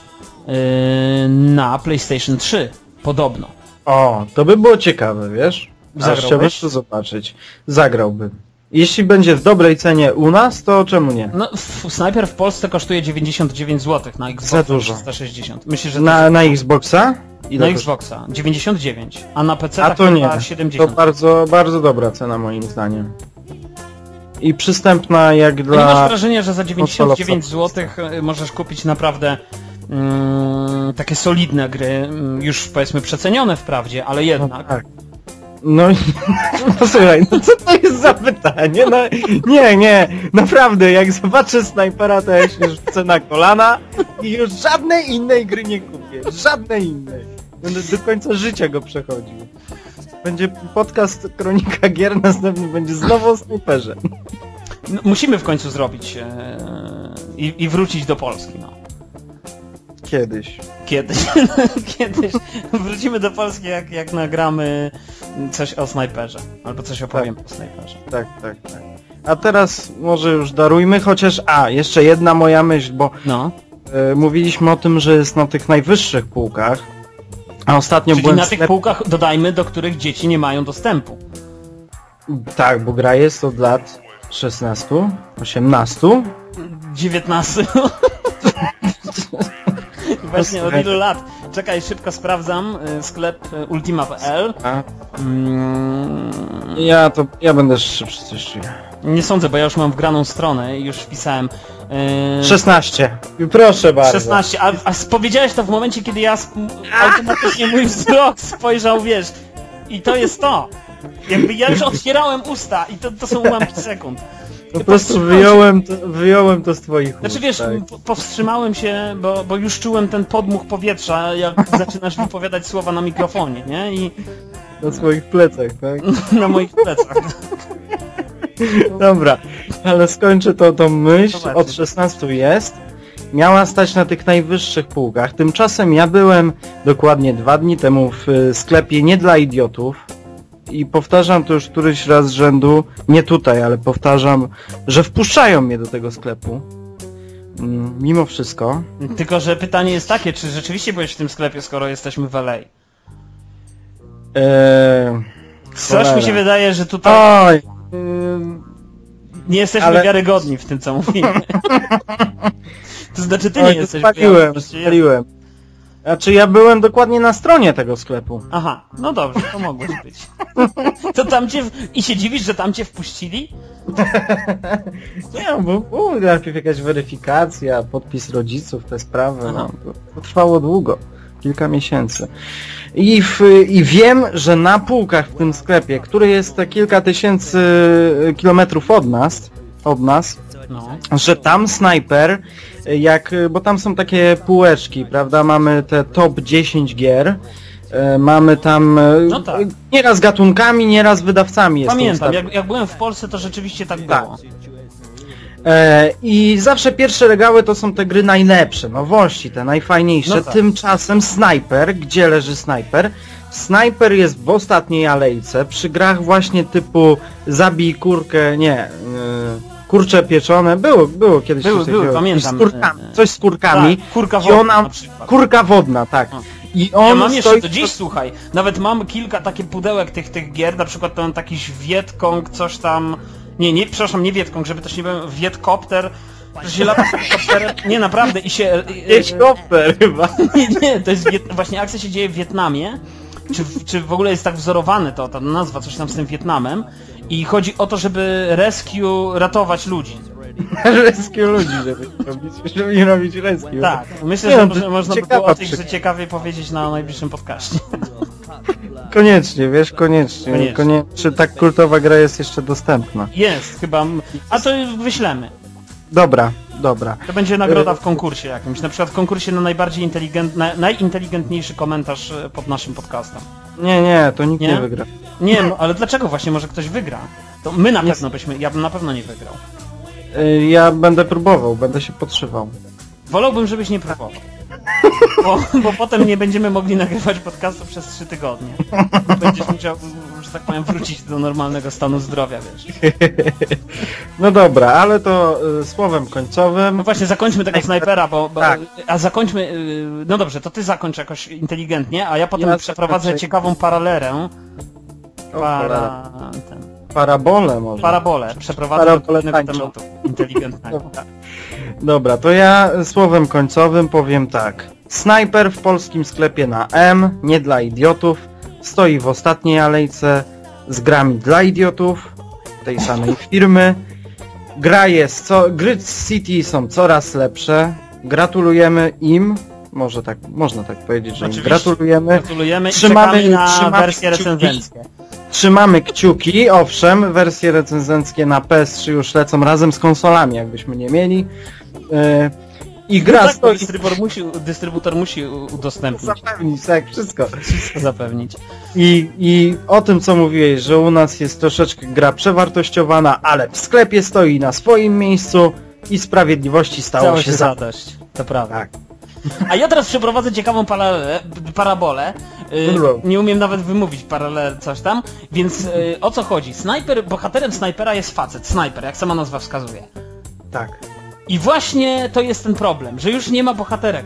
e, na PlayStation 3. Podobno. O, to by było ciekawe, wiesz? Aż Zagrałbyś? chciałbym to zobaczyć. Zagrałbym. Jeśli będzie w dobrej cenie u nas, to czemu nie? No, f- snajper w Polsce kosztuje 99 zł na Xbox Za dużo. 360. Myślę, że Na, jest- na Xboxa? Ile na to- Xboxa 99, a na PC A to nie. chyba To 70. bardzo, bardzo dobra cena moim zdaniem. I przystępna jak To nie masz dla... wrażenia, że za 99 Konsola zł możesz kupić naprawdę mm, takie solidne gry, mm, już powiedzmy przecenione wprawdzie, ale jednak. Tak. No, no słuchaj, no co to jest za pytanie? No, nie, nie, naprawdę, jak zobaczę snajpera, to ja się rzucę na kolana i już żadnej innej gry nie kupię. Żadnej innej. Będę do końca życia go przechodził. Będzie podcast Kronika Gier, następny będzie znowu o snajperze. No, musimy w końcu zrobić e, i, i wrócić do Polski, no. Kiedyś. Kiedyś, kiedyś wrócimy do Polski, jak, jak nagramy coś o snajperze, albo coś opowiem o snajperze. Tak, tak, tak. A teraz może już darujmy, chociaż... A, jeszcze jedna moja myśl, bo No, e, mówiliśmy o tym, że jest na tych najwyższych półkach, a ostatnio czyli byłem na tych półkach dodajmy, do których dzieci nie mają dostępu. Tak, bo gra jest od lat 16, 18. 19. Właśnie od ilu lat? Czekaj, szybko sprawdzam. y, Sklep y, ultima.pl. Mm, ja to, ja będę szybszy coś nie sądzę, bo ja już mam wgraną stronę i już wpisałem. y, 16. Proszę bardzo. 16, a, a powiedziałeś to w momencie, kiedy ja automatycznie mój wzrok spojrzał, wiesz, i to jest to. Jakby ja już otwierałem usta i to, to są ułamki sekund. Po prostu wyjąłem to, wyjąłem to z twoich ust. Znaczy wiesz, tak. po- powstrzymałem się, bo, bo już czułem ten podmuch powietrza, jak zaczynasz wypowiadać słowa na mikrofonie, nie? I Na swoich plecach, tak? na moich plecach. Dobra, ale skończę to tą myśl. Od 16 jest. Miała stać na tych najwyższych półkach. Tymczasem ja byłem dokładnie dwa dni temu w y, sklepie nie dla idiotów. I powtarzam to już któryś raz z rzędu, nie tutaj, ale powtarzam, że wpuszczają mnie do tego sklepu. Mm, Mimo wszystko. Tylko, że pytanie jest takie, czy rzeczywiście byłeś w tym sklepie, skoro jesteśmy w LA? Eee, Coś mi się wydaje, że tutaj Oj, nie jesteśmy ale- wiarygodni w tym, co mówimy. to znaczy ty nie jesteś spaliłem, wiarygodny, ja- spaliłem. Znaczy ja byłem dokładnie na stronie tego sklepu. Aha, no dobrze, to mogłeś być. To tam cię... w- I się dziwisz, że tam cię wpuścili? Nie, no, bo było najpierw jakaś weryfikacja, podpis rodziców, te sprawy, Aha. no, to, to trwało długo, kilka miesięcy. I, w, I wiem, że na półkach w tym sklepie, który jest te kilka tysięcy kilometrów od nas, od nas, No. że tam snajper, jak, bo tam są takie półeczki, prawda, mamy te top 10 gier, e, mamy tam e, No tak. nieraz gatunkami, nieraz wydawcami jest Pamiętam, jak, jak byłem w Polsce, to rzeczywiście tak Tak. było. E, I zawsze pierwsze regały to są te gry najlepsze, nowości, te najfajniejsze. No tak. Tymczasem Sniper, gdzie leży Sniper? Sniper jest w ostatniej alejce, przy grach właśnie typu zabij kurkę, nie, kurcze pieczone, było, było kiedyś Były, coś były, pamiętam. Z kurkami, E, e, coś z kurkami. Tak, kurka I wodna ona, na przykład. kurka wodna, tak. O. I on Ja mam jeszcze stoi... do dziś, słuchaj, nawet mam kilka takich pudełek tych, tych gier, na przykład to mam taki Wietkong, coś tam... Nie, nie, przepraszam, nie Wietkong, żeby też nie było, Wietkopter, że się lata helikopterem, nie naprawdę i się... e, e, Helikopter chyba. Nie, nie, to jest Wiet... właśnie akcja się dzieje w Wietnamie. Czy, czy w ogóle jest tak wzorowane to, ta nazwa, coś tam z tym Wietnamem. I chodzi o to, żeby rescue ratować ludzi. rescue ludzi, żeby robić, żeby nie robić rescue. Tak, myślę, Nie, że no, może, można by było o tej przy- grze ciekawie powiedzieć na najbliższym podcaście. Koniecznie, wiesz, koniecznie. Koniecznie. koniecznie. Czy tak kultowa gra jest jeszcze dostępna? Jest, chyba... A to wyślemy. Dobra, dobra. To będzie nagroda Y- w konkursie jakimś, na przykład w konkursie na najbardziej inteligent... na, najinteligentniejszy komentarz e, pod naszym podcastem. Nie, nie, to nikt nie, Nie? wygra. Nie, no, ale dlaczego właśnie może ktoś wygra? To my na Nie- pewno byśmy, ja bym na pewno nie wygrał. Y, Ja będę próbował, będę się podszywał. Wolałbym, żebyś nie próbował. Bo, bo potem nie będziemy mogli nagrywać podcastu przez trzy tygodnie. Będziesz musiał, że tak powiem, wrócić do normalnego stanu zdrowia, wiesz. No dobra, ale to y, słowem końcowym. No właśnie, zakończmy tego snajpera, bo... bo Tak. A zakończmy... y, No dobrze, to ty zakończ jakoś inteligentnie, a ja potem Ja przeprowadzę zakończę- ciekawą paralelę. Para... Ten, Parabolę może. parabolę. Przeprowadzę do tematu inteligentnego. Dobra. To ja słowem końcowym powiem tak. Snajper w polskim sklepie na M, nie dla idiotów, stoi w ostatniej alejce z grami dla idiotów, tej samej firmy. Gra jest, co, gry z City są coraz lepsze. Gratulujemy im, może tak, można tak powiedzieć, że im gratulujemy. Gratulujemy i Trzymamy- czekamy na trzymamy wersje kciuki. Trzymamy kciuki, owszem, wersje recenzenckie na PS3 już lecą razem z konsolami, jakbyśmy nie mieli. Yy, I gra no tak, bo stoi... dystrybutor musi, dystrybutor musi udostępnić, Zapewnić, tak, wszystko. wszystko zapewnić. I, I o tym, co mówiłeś, że u nas jest troszeczkę gra przewartościowana, ale w sklepie stoi na swoim miejscu i sprawiedliwości stało Stało się się za... zadość, to prawda. Tak. A ja teraz przeprowadzę ciekawą paralelę, parabolę. Y, nie umiem nawet wymówić paralel coś tam, więc y, o co chodzi? Snajper, bohaterem snajpera jest facet, snajper, jak sama nazwa wskazuje. Tak. I właśnie to jest ten problem, że już nie ma bohaterek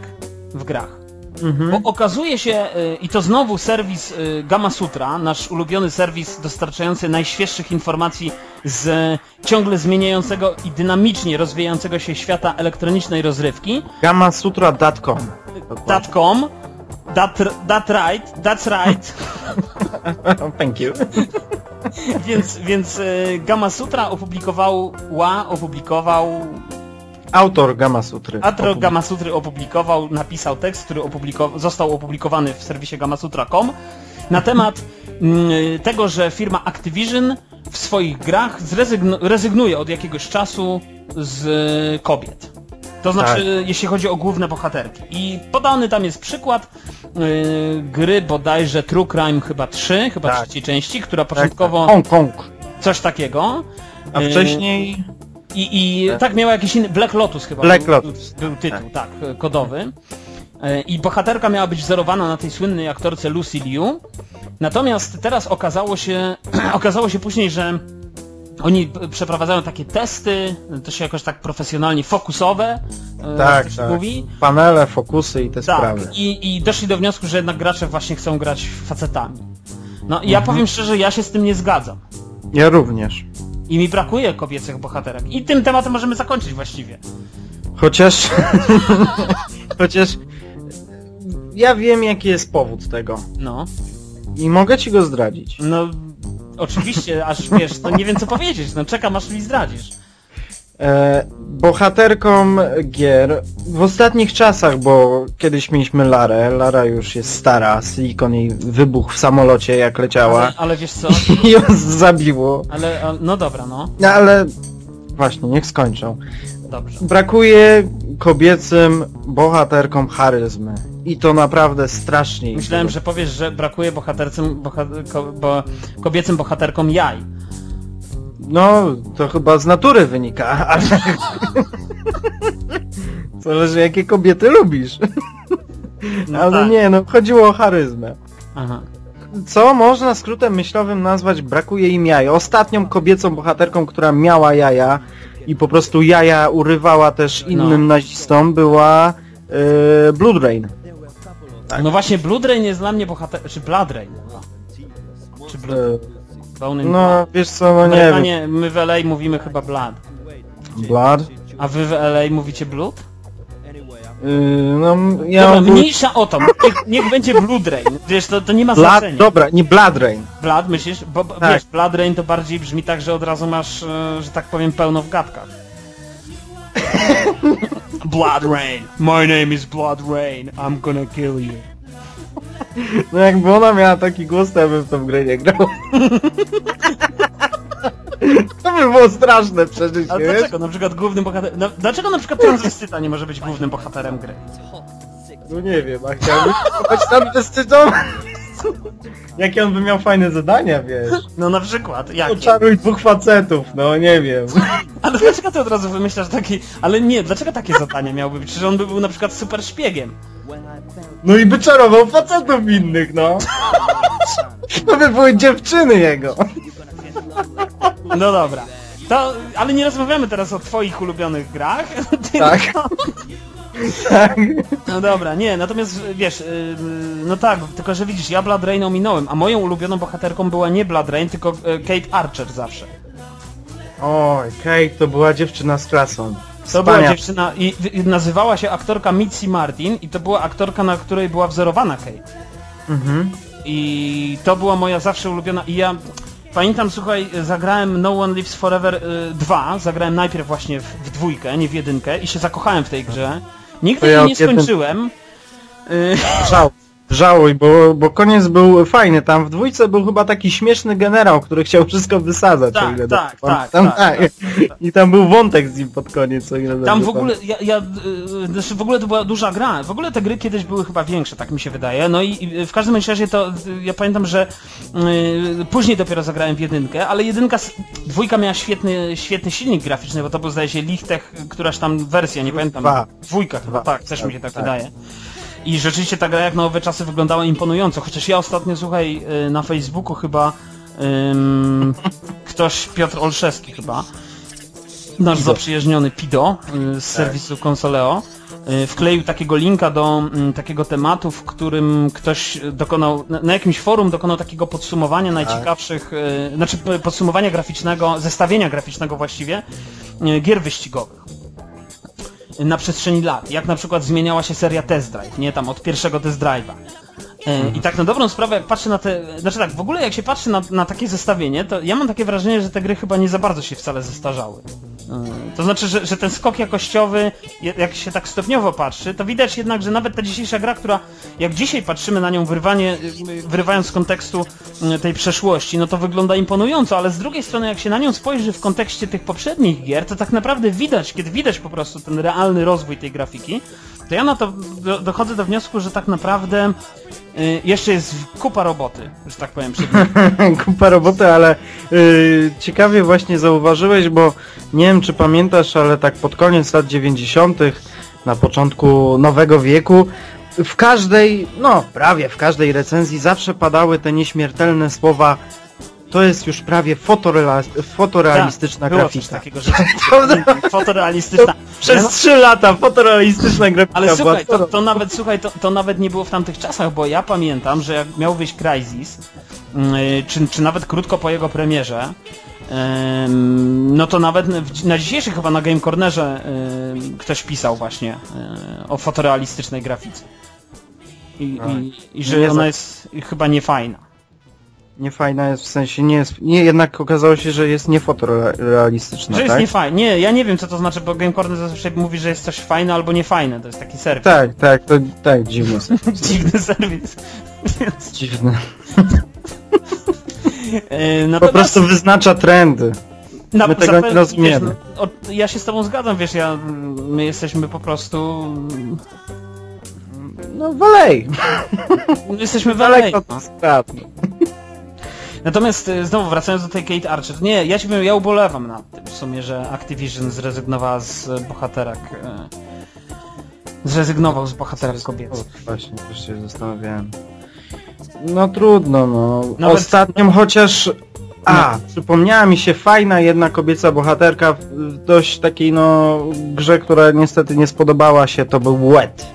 w grach. Mhm. Bo okazuje się, y, i to znowu serwis y, Gamma Sutra, nasz ulubiony serwis dostarczający najświeższych informacji z ciągle zmieniającego i dynamicznie rozwijającego się świata elektronicznej rozrywki. Gamasutra.com .com That, that right, that's right. Thank you. więc więc y, Gamma Sutra opublikował, ła, opublikował, Autor Gamasutry. Atro Gamma Sutry opublikował, napisał tekst, który został opublikowany w serwisie gamasutra.com na temat mm, tego, że firma Activision w swoich grach rezygnuje od jakiegoś czasu z y, kobiet. To znaczy, jeśli chodzi o główne bohaterki. I podany tam jest przykład y, gry bodajże True Crime chyba 3, chyba Tak. trzeciej części, która Tak, tak. początkowo Hongkong. coś takiego. A y, wcześniej... i, i tak miała jakiś inny... Black Lotus chyba Black był, Lotus. był tytuł, tak, kodowy. E, I bohaterka miała być wzorowana na tej słynnej aktorce Lucy Liu. Natomiast teraz okazało się, okazało się później, że oni przeprowadzają takie testy, to się jakoś tak profesjonalnie fokusowe, e, Tak, tak. mówi. Panele, fokusy i te Tak, sprawy. i, i doszli do wniosku, że jednak gracze właśnie chcą grać facetami. No i ja Mhm. powiem szczerze, ja się z tym nie zgadzam. Ja również. I mi brakuje kobiecych bohaterek. I tym tematem możemy zakończyć właściwie. Chociaż... Chociaż... ja wiem jaki jest powód tego. No. I mogę ci go zdradzić. No, oczywiście, aż wiesz, no nie wiem co powiedzieć, no czekam aż mi zdradzisz. E, bohaterkom gier w ostatnich czasach, bo kiedyś mieliśmy Larę, Lara już jest stara, silikon jej wybuchł w samolocie jak leciała Ale, ale wiesz co, i ją zabiło. ale, no dobra, no, No ale właśnie, niech skończą. dobrze. Brakuje kobiecym bohaterkom charyzmy. I to naprawdę strasznie. Myślałem, że powiesz, że brakuje bohatercym, boha, ko, bo, kobiecym bohaterkom jaj. No, to chyba z natury wynika, ale... Zależy jakie kobiety lubisz. No ale tak. nie, no chodziło o charyzmę. Aha. Co można skrótem myślowym nazwać brakuje im jaj. Ostatnią kobiecą bohaterką, która miała jaja i po prostu jaja urywała też innym No. nazistom była yy, Blood Rain. Tak. No właśnie Blood Rain jest dla mnie bohater... czy Blood Rain? Czy Blood... No Blood? wiesz co, no nie wiem. Amerykanie, my w LA mówimy chyba Blood. Blood? A wy w LA mówicie Blood? Yy, no ja Dobra, mniejsza o to, niech, niech będzie Blood Rain. Wiesz, to, to nie ma Blood, znaczenia. dobra, nie Blood Rain. Blood, myślisz? Bo, bo Tak. wiesz, Blood Rain to bardziej brzmi tak, że od razu masz, e, że tak powiem, pełno w gadkach. Blood Rain. My name is Blood Rain. I'm gonna kill you. No jakby ona miała taki głos, to ja bym w tą grę nie grał. To by było straszne przeżycie, Ale wiesz? dlaczego na przykład głównym bohaterem... Dlaczego na przykład transwestyta nie może być głównym bohaterem gry? No nie wiem, a chciałbyś choć tam testytą? Jakie on by miał fajne zadania, wiesz? No na przykład, jakie? Oczaruj dwóch facetów, no nie wiem. Ale dlaczego ty od razu wymyślasz taki... Ale nie, dlaczego takie zadania miałby być? Czy on by był na przykład super szpiegiem? No i by czarował facetów innych, no. To by były dziewczyny jego. No dobra. To, ale nie rozmawiamy teraz o twoich ulubionych grach. Tak. Tak. No dobra, nie, natomiast wiesz, yy, no tak, tylko że widzisz, ja Blood Rain ominąłem, a moją ulubioną bohaterką była nie Blood Rain, tylko e, Kate Archer zawsze. Oj, Kate to była dziewczyna z klasą. To była dziewczyna i i nazywała się aktorka Mitzi Martin i to była aktorka, na której była wzorowana Kate. Mhm. I to była moja zawsze ulubiona i ja pamiętam, słuchaj, zagrałem No One Lives Forever y, 2, zagrałem najpierw właśnie w, w dwójkę, nie w jedynkę i się zakochałem w tej grze. Nigdy ja jej nie skończyłem. Y, Żał. Żałuj, bo, bo koniec był fajny. Tam w dwójce był chyba taki śmieszny generał, który chciał wszystko wysadzać. Tak, tak, dobrze tak, pamiętam. tak, tak, I tam był wątek z nim pod koniec, o ile Tam w ogóle, ja, ja, y, znaczy w ogóle to była duża gra. W ogóle te gry kiedyś były chyba większe, tak mi się wydaje. No i, i w każdym razie to, y, ja pamiętam, że y, później dopiero zagrałem w jedynkę, ale jedynka, dwójka miała świetny, świetny silnik graficzny, bo to był zdaje się Lichtech, któraś tam wersja, nie pamiętam. Dwa. Dwójka chyba, tak, też mi się tak, Tak. wydaje. I rzeczywiście ta gra jak na owe czasy wyglądała imponująco, chociaż ja ostatnio, słuchaj, y, na Facebooku chyba ym, ktoś, Piotr Olszewski chyba, nasz Pido. zaprzyjaźniony Pido y, z serwisu Consoleo y, wkleił takiego linka do mm, takiego tematu, w którym ktoś dokonał, na, jakimś forum dokonał takiego podsumowania najciekawszych, y, znaczy podsumowania graficznego, zestawienia graficznego właściwie, gier wyścigowych na przestrzeni lat, jak na przykład zmieniała się seria Test Drive, nie tam od pierwszego Test Drive'a. E, I tak na dobrą sprawę, jak patrzę na te... Znaczy tak, w ogóle jak się patrzy na, na takie zestawienie, to ja mam takie wrażenie, że te gry chyba nie za bardzo się wcale zestarzały. E, To znaczy, że, że ten skok jakościowy, jak się tak stopniowo patrzy, to widać jednak, że nawet ta dzisiejsza gra, która jak dzisiaj patrzymy na nią wyrwanie, y, wyrywając z kontekstu tej przeszłości, no to wygląda imponująco, ale z drugiej strony jak się na nią spojrzy w kontekście tych poprzednich gier, to tak naprawdę widać, kiedy widać po prostu ten realny rozwój tej grafiki, to ja na to do, dochodzę do wniosku, że tak naprawdę y, jeszcze jest kupa roboty, że tak powiem przed. Kupa roboty, ale yy, ciekawie właśnie zauważyłeś, bo nie wiem czy pamiętasz, ale tak pod koniec lat 90., na początku nowego wieku, w każdej, no prawie w każdej recenzji zawsze padały te nieśmiertelne słowa to jest już prawie fotoreal, fotorealistyczna Tak, grafika. takiego, że fotorealistyczna. Przez 3 lata fotorealistyczna grafika Ale słuchaj, to, to nawet słuchaj, to, to nawet nie było w tamtych czasach, bo ja pamiętam, że jak miał wyjść Crysis, yy, czy, czy nawet krótko po jego premierze, no to nawet na dzisiejszych chyba na Game Cornerze ktoś pisał właśnie yy, o fotorealistycznej grafice. I, i, i że ona jest chyba niefajna. Niefajna jest w sensie, nie jest, nie, jednak okazało się, że jest niefotorealistyczna, że jest tak? niefajna. Nie, ja nie wiem co to znaczy, bo Game Corner zawsze mówi, że jest coś fajne albo niefajne. To jest taki serwis. Tak, tak, to tak, dziwne jest. Dziwny serwis. Więc, Dziwne. e, Po natomiast, prostu wyznacza trendy. na- my tego nie rozumiemy. Wiesz, no, o, ja się z tobą zgadzam, wiesz, ja, my jesteśmy po prostu... No walej. My jesteśmy dalej. Daleko to strat. Natomiast e, znowu wracając do tej Kate Archer, nie, ja ci powiem, ja ubolewam nad tym w sumie, że Activision zrezygnowała z e, bohaterek. E, zrezygnował z bohaterek kobiecych. O, Właśnie, też się zastanawiałem. No trudno, no. Nawet- Ostatnią chociaż... A, przypomniała mi się fajna jedna kobieca bohaterka w dość takiej no grze, która niestety nie spodobała się, to był Wet.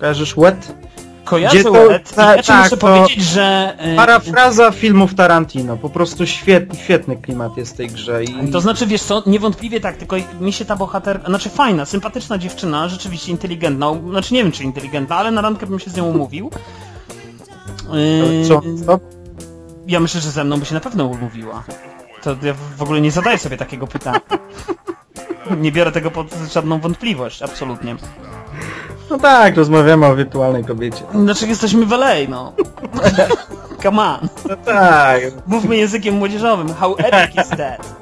Kojarzysz Wet? Kojarzę Gdzie to- Wet i ta- ja ci tak, muszę powiedzieć, że... e, Parafraza filmów Tarantino, po prostu świetny, świetny klimat jest w tej grze i... To znaczy, wiesz co, niewątpliwie tak, tylko mi się ta bohaterka, znaczy fajna, sympatyczna dziewczyna, rzeczywiście inteligentna, znaczy nie wiem czy inteligentna, ale na randkę bym się z nią umówił. Yy, Co? Co? Ja myślę, że ze mną by się na pewno umówiła. To ja w ogóle nie zadaję sobie takiego pytania. Nie biorę tego pod żadną wątpliwość, absolutnie. No tak, rozmawiamy o wirtualnej kobiecie. Znaczy jesteśmy w LA, no. Come on. No tak. Mówmy językiem młodzieżowym. How epic is that?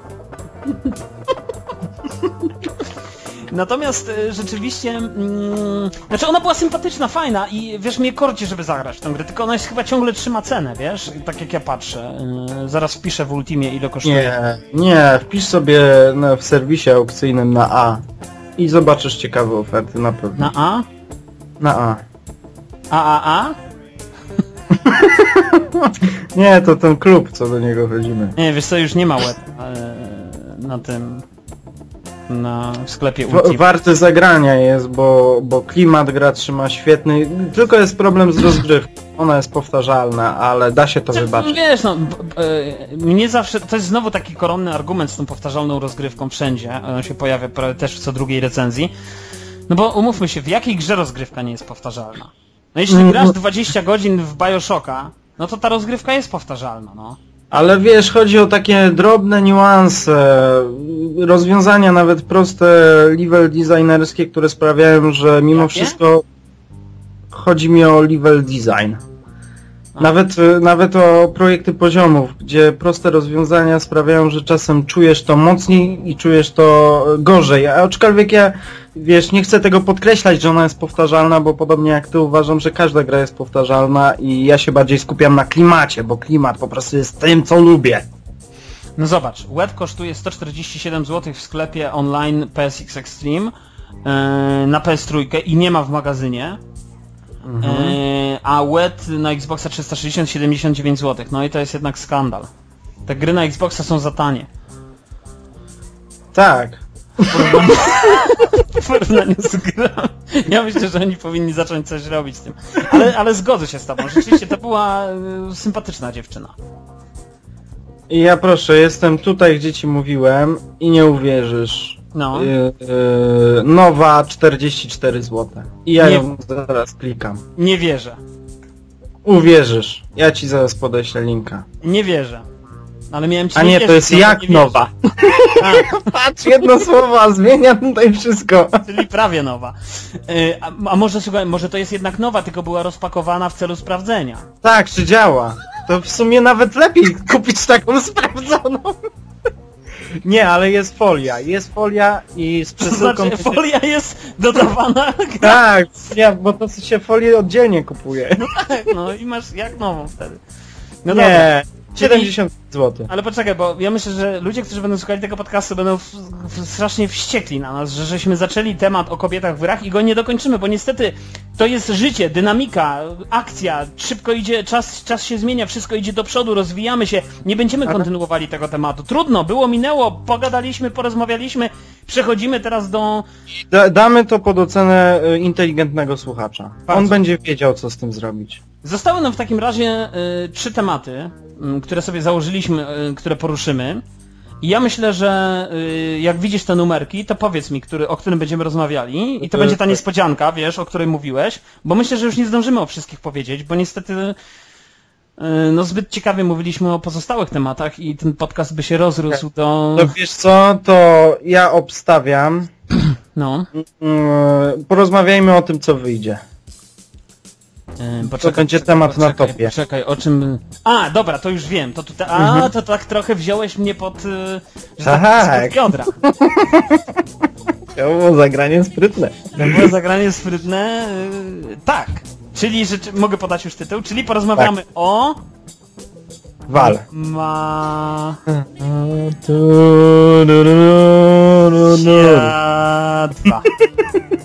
Natomiast e, rzeczywiście, mm, znaczy ona była sympatyczna, fajna i wiesz, mnie korci, żeby zagrać w tę grę, tylko ona jest chyba ciągle trzyma cenę, wiesz, tak jak ja patrzę. E, zaraz wpiszę w Ultimie ile kosztuje. Nie, nie, wpisz sobie na, w serwisie aukcyjnym na A i zobaczysz ciekawe oferty na pewno. Na A? Na A. A, A, A? Nie, to ten klub, co do niego chodzimy. Nie, wiesz co, już nie ma web e, na tym, na w sklepie W, Ultima. warty zagrania jest, bo, bo klimat gra trzyma świetny, tylko jest problem z rozgrywką. Ona jest powtarzalna, ale da się to Znaczy, wybaczyć. Wiesz, no, b- e, mnie zawsze, to jest znowu taki koronny argument z tą powtarzalną rozgrywką wszędzie, on się pojawia prawie też w co drugiej recenzji, no bo umówmy się, w jakiej grze rozgrywka nie jest powtarzalna? No jeśli Mm, grasz no. 20 godzin w Bioshocka, no to ta rozgrywka jest powtarzalna, no. Ale wiesz, chodzi o takie drobne niuanse, rozwiązania nawet proste level designerskie, które sprawiają, że mimo Jakie? wszystko chodzi mi o level design. A. Nawet, nawet o projekty poziomów, gdzie proste rozwiązania sprawiają, że czasem czujesz to mocniej i czujesz to gorzej. A aczkolwiek ja, wiesz, nie chcę tego podkreślać, że ona jest powtarzalna, bo podobnie jak ty uważam, że każda gra jest powtarzalna i ja się bardziej skupiam na klimacie, bo klimat po prostu jest tym, co lubię. No zobacz, web kosztuje 147 zł w sklepie online PSX Extreme e, na PS3 i nie ma w magazynie. E, a WET na Xboxa 360 79 zł. No i to jest jednak skandal. Te gry na Xboxa są za tanie. Tak. W porównaniu z grami. Ja myślę, że oni powinni zacząć coś robić z tym. Ale, ale zgodzę się z tobą. Rzeczywiście to była e, sympatyczna dziewczyna. I ja proszę, jestem tutaj, gdzie ci mówiłem i nie uwierzysz. No. Yy, nowa 44 zł. I ja Nie- ją zaraz klikam. Nie wierzę. Uwierzysz. Ja ci zaraz podeślę linka. Nie wierzę. Ale miałem ci A nie, to wierzyć, jest no jak nie wierzę. nowa. A, Patrz, jedno słowo, a zmienia tutaj wszystko. czyli prawie nowa. E, A, a może słuchaj, może to jest jednak nowa, tylko była rozpakowana w celu sprawdzenia. Tak, czy działa? To w sumie nawet lepiej kupić taką sprawdzoną. Nie, ale jest folia. Jest folia i z To przesyłką... znaczy, folia jest dodawana. Tak, ja, bo to się folię oddzielnie kupuje. Tak, no i masz jak nową wtedy. No dobra. Nie, 70 zł. Ale poczekaj, bo ja myślę, że ludzie, którzy będą słuchali tego podcastu będą w, w, strasznie wściekli na nas, że żeśmy zaczęli temat o kobietach w grach i go nie dokończymy, bo niestety to jest życie, dynamika, akcja, szybko idzie, czas, czas się zmienia, wszystko idzie do przodu, rozwijamy się, nie będziemy kontynuowali tego tematu. Trudno, było, minęło, pogadaliśmy, porozmawialiśmy, przechodzimy teraz do... Da, damy to pod ocenę y, inteligentnego słuchacza. Bardzo. On będzie wiedział, co z tym zrobić. Zostały nam w takim razie y, trzy tematy, y, które sobie założyliśmy, y, które poruszymy. I ja myślę, że y, jak widzisz te numerki, to powiedz mi, który, o którym będziemy rozmawiali i to To będzie ta tak. niespodzianka, wiesz, o której mówiłeś, bo myślę, że już nie zdążymy o wszystkich powiedzieć, bo niestety y, no zbyt ciekawie mówiliśmy o pozostałych tematach i ten podcast by się rozrósł do... To wiesz co, to ja obstawiam. No, Mm, Porozmawiajmy o tym, co wyjdzie. Y, To będzie temat na poczekaj, topie. Poczekaj, o czym... A, dobra, to już wiem, to tutaj... A, Mhm. to tak trochę wziąłeś mnie pod... y, Że Tak. tak, pod biodra. To było zagranie sprytne. To było zagranie sprytne. y, tak. Czyli rzeczy, mogę podać już tytuł, czyli porozmawiamy Tak. o Wal. ma. Mafia 2.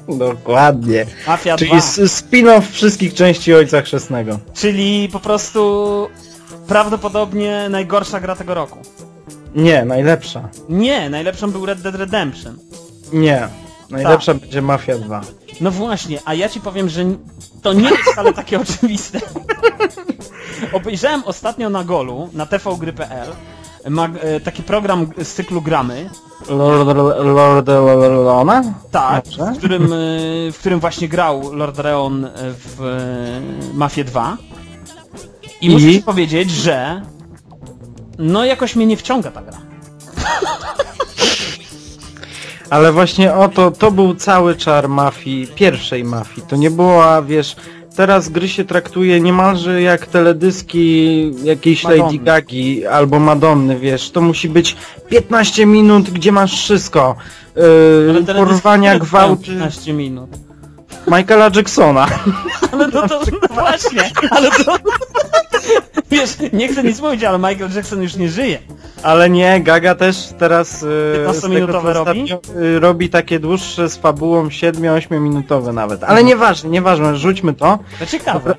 Dokładnie. Mafia Czyli 2. s- spin-off wszystkich części Ojca Chrzestnego. Czyli po prostu prawdopodobnie najgorsza gra tego roku. Nie, najlepsza. Nie, najlepszą był Red Dead Redemption. Nie. Najlepsza będzie Mafia 2. No właśnie, a ja ci powiem, że to nie jest wcale takie oczywiste. Obejrzałem ostatnio na Golu, na tvgry.pl, mag- e, taki program z cyklu Gramy, Lord, Lord Lorona? tak, Dobrze. w którym, e, w którym właśnie grał Lord Reon e, w e, Mafie 2. I, I? muszę ci powiedzieć, że no jakoś mnie nie wciąga ta gra. Ale właśnie o to, to był cały czar mafii, pierwszej mafii. To nie była, wiesz, teraz gry się traktuje niemalże jak teledyski jakiejś Madonny. Lady Gagi albo Madonny, wiesz. To musi być 15 minut, gdzie masz wszystko. Yy, porwania, gwałty 15 minut. Michaela Jacksona. Ale to, to no właśnie, ale to... Wiesz, nie chcę nic mówić, ale Michael Jackson już nie żyje. Ale nie, Gaga też teraz yy, z 15-minutowe tego, co robi? yy, robi takie dłuższe z fabułą 7-8 minutowe nawet. Ale nieważne, nieważne, rzućmy to. To ciekawe.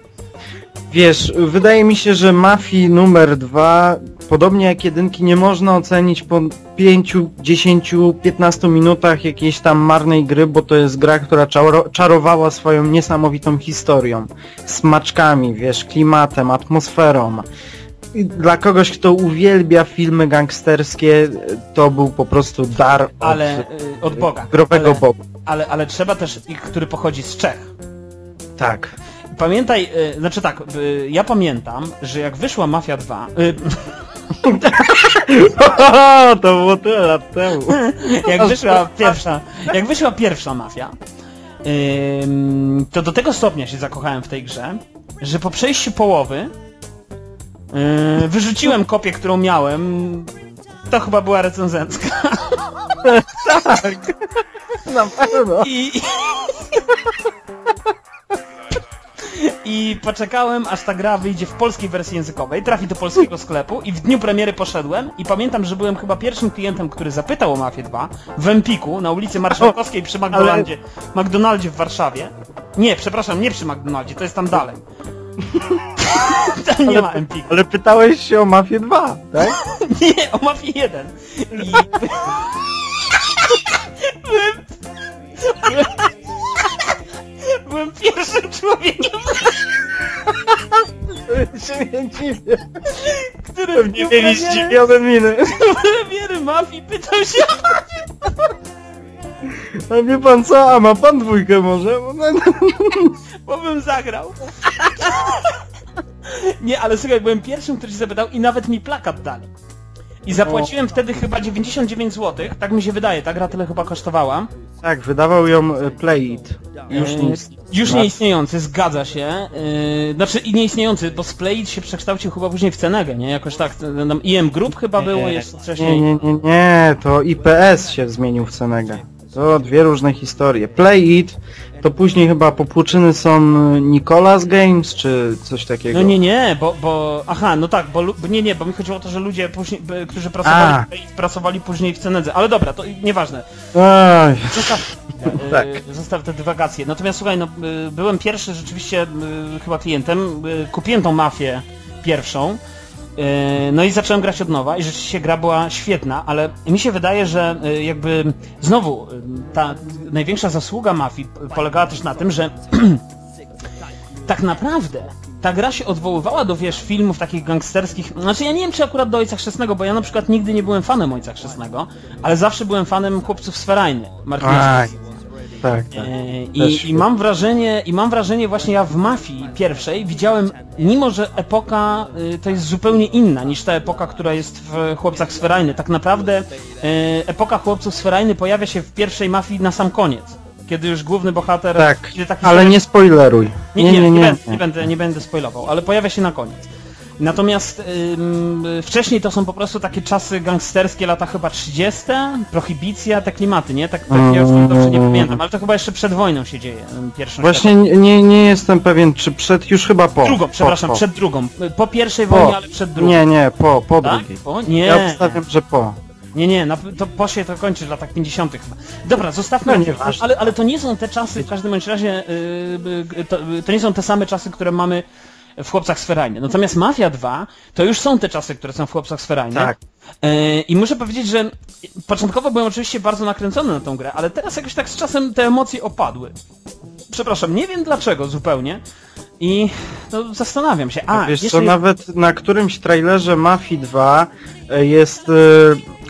Wiesz, wydaje mi się, że Mafii numer 2, podobnie jak jedynki, nie można ocenić po 5, 10, 15 minutach jakiejś tam marnej gry, bo to jest gra, która czaro czarowała swoją niesamowitą historią, smaczkami, wiesz, klimatem, atmosferą. I dla kogoś, kto uwielbia filmy gangsterskie, to był po prostu dar od Ale y, od Boga. growego ale, Boga. ale, ale trzeba też, który pochodzi z Czech. Tak. Pamiętaj, y, znaczy tak, y, ja pamiętam, że jak wyszła Mafia 2, y, to było tyle lat temu. jak wyszła pierwsza, jak wyszła pierwsza Mafia, to do tego stopnia się zakochałem w tej grze, że po przejściu połowy wyrzuciłem kopię, którą miałem, to chyba była recenzencka. tak. Na pewno. I... I poczekałem, aż ta gra wyjdzie w polskiej wersji językowej, trafi do polskiego sklepu i w dniu premiery poszedłem i pamiętam, że byłem chyba pierwszym klientem, który zapytał o Mafię 2 w Empiku na ulicy Marszałkowskiej przy McDonaldzie, McDonaldzie w Warszawie. Nie, przepraszam, nie przy McDonaldzie, to jest tam dalej. Tam nie ma Empiku. Ale pytałeś się o Mafię 2, tak? Nie, o Mafii 1. I... byłem... pierwszym człowiekiem, się nie dziwię. który w Nie dniu mieli zdziwione miny. premiery Mafii pytał się o A wie pan co? A ma pan dwójkę może? bo bym zagrał. Nie, ale słuchaj, byłem pierwszym, który się zapytał i nawet mi plakat dali. I zapłaciłem wtedy chyba 99 zł, tak mi się wydaje, ta gra tyle chyba kosztowała. Tak, wydawał ją e, Play It. Już nie. Już nieistniejący, zgadza się. Yy, znaczy i nieistniejący, bo Splayed się przekształcił chyba później w Cenegę, nie? Jakoś tak, tam IM Group chyba było jeszcze Nie, wcześniej. nie, nie, nie, to IPS się zmienił w Cenegę. To dwie różne historie. Play It, to później chyba popłuczyny są e, Nicolas Games, czy coś takiego. No nie, nie, bo, bo, aha, no tak, bo, nie, nie, bo mi chodziło o to, że ludzie później, którzy pracowali, A. pracowali później w Cenedze, ale dobra, to nieważne. Oj, Zostaw, e, Tak. zostaw te dywagacje. Natomiast słuchaj, no, y, byłem pierwszy rzeczywiście y, chyba klientem, y, kupiłem tą mafię pierwszą, y, no i zacząłem grać od nowa i rzeczywiście gra była świetna, ale mi się wydaje, że y, jakby znowu y, ta największa zasługa mafii polegała też na tym, że tak naprawdę ta gra się odwoływała do, wiesz, filmów takich gangsterskich, znaczy ja nie wiem czy akurat do Ojca Chrzestnego, bo ja na przykład nigdy nie byłem fanem Ojca Chrzestnego, ale zawsze byłem fanem Chłopców z Ferajny, Martina Aj, tak, tak. E, Też I, I mam wrażenie, i mam wrażenie właśnie ja w Mafii pierwszej widziałem, mimo że epoka y, to jest zupełnie inna niż ta epoka, która jest w Chłopcach z Ferajny. Tak naprawdę y, epoka Chłopców z Ferajny pojawia się w pierwszej Mafii na sam koniec. Kiedy już główny bohater... Tak, ale nie spoileruj. nie, nie, nie, będę, nie, będę, nie będę spoilował, ale pojawia się na koniec. Natomiast ym, wcześniej to są po prostu takie czasy gangsterskie, lata chyba 30, prohibicja, te klimaty, nie? Tak, ja już tak dobrze nie pamiętam, ale to chyba jeszcze przed wojną się dzieje, pierwszą Właśnie nie, nie, nie jestem pewien, czy przed, już chyba po. Drugą, po, przepraszam, po. przed drugą. Y, Po pierwszej Po. wojnie, ale przed drugą. Nie, nie, po, po tak? drugiej. Po? Nie. Ja obstawiam, że po. Nie, nie, na, to po się to kończy w latach 50. chyba. Dobra, zostawmy, No, nieważne. ale, ale to nie są te czasy, w każdym bądź razie, yy, yy, to, to nie są te same czasy, które mamy w Chłopcach z Ferajny. Natomiast Mafia 2 to już są te czasy, które są w Chłopcach z Ferajny. Tak. Yy, I muszę powiedzieć, że początkowo byłem oczywiście bardzo nakręcony na tą grę, ale teraz jakoś tak z czasem te emocje opadły. Przepraszam, nie wiem dlaczego zupełnie. I no, zastanawiam się. A, Wiesz jeszcze co, nawet na którymś trailerze Mafii 2 e, jest, e,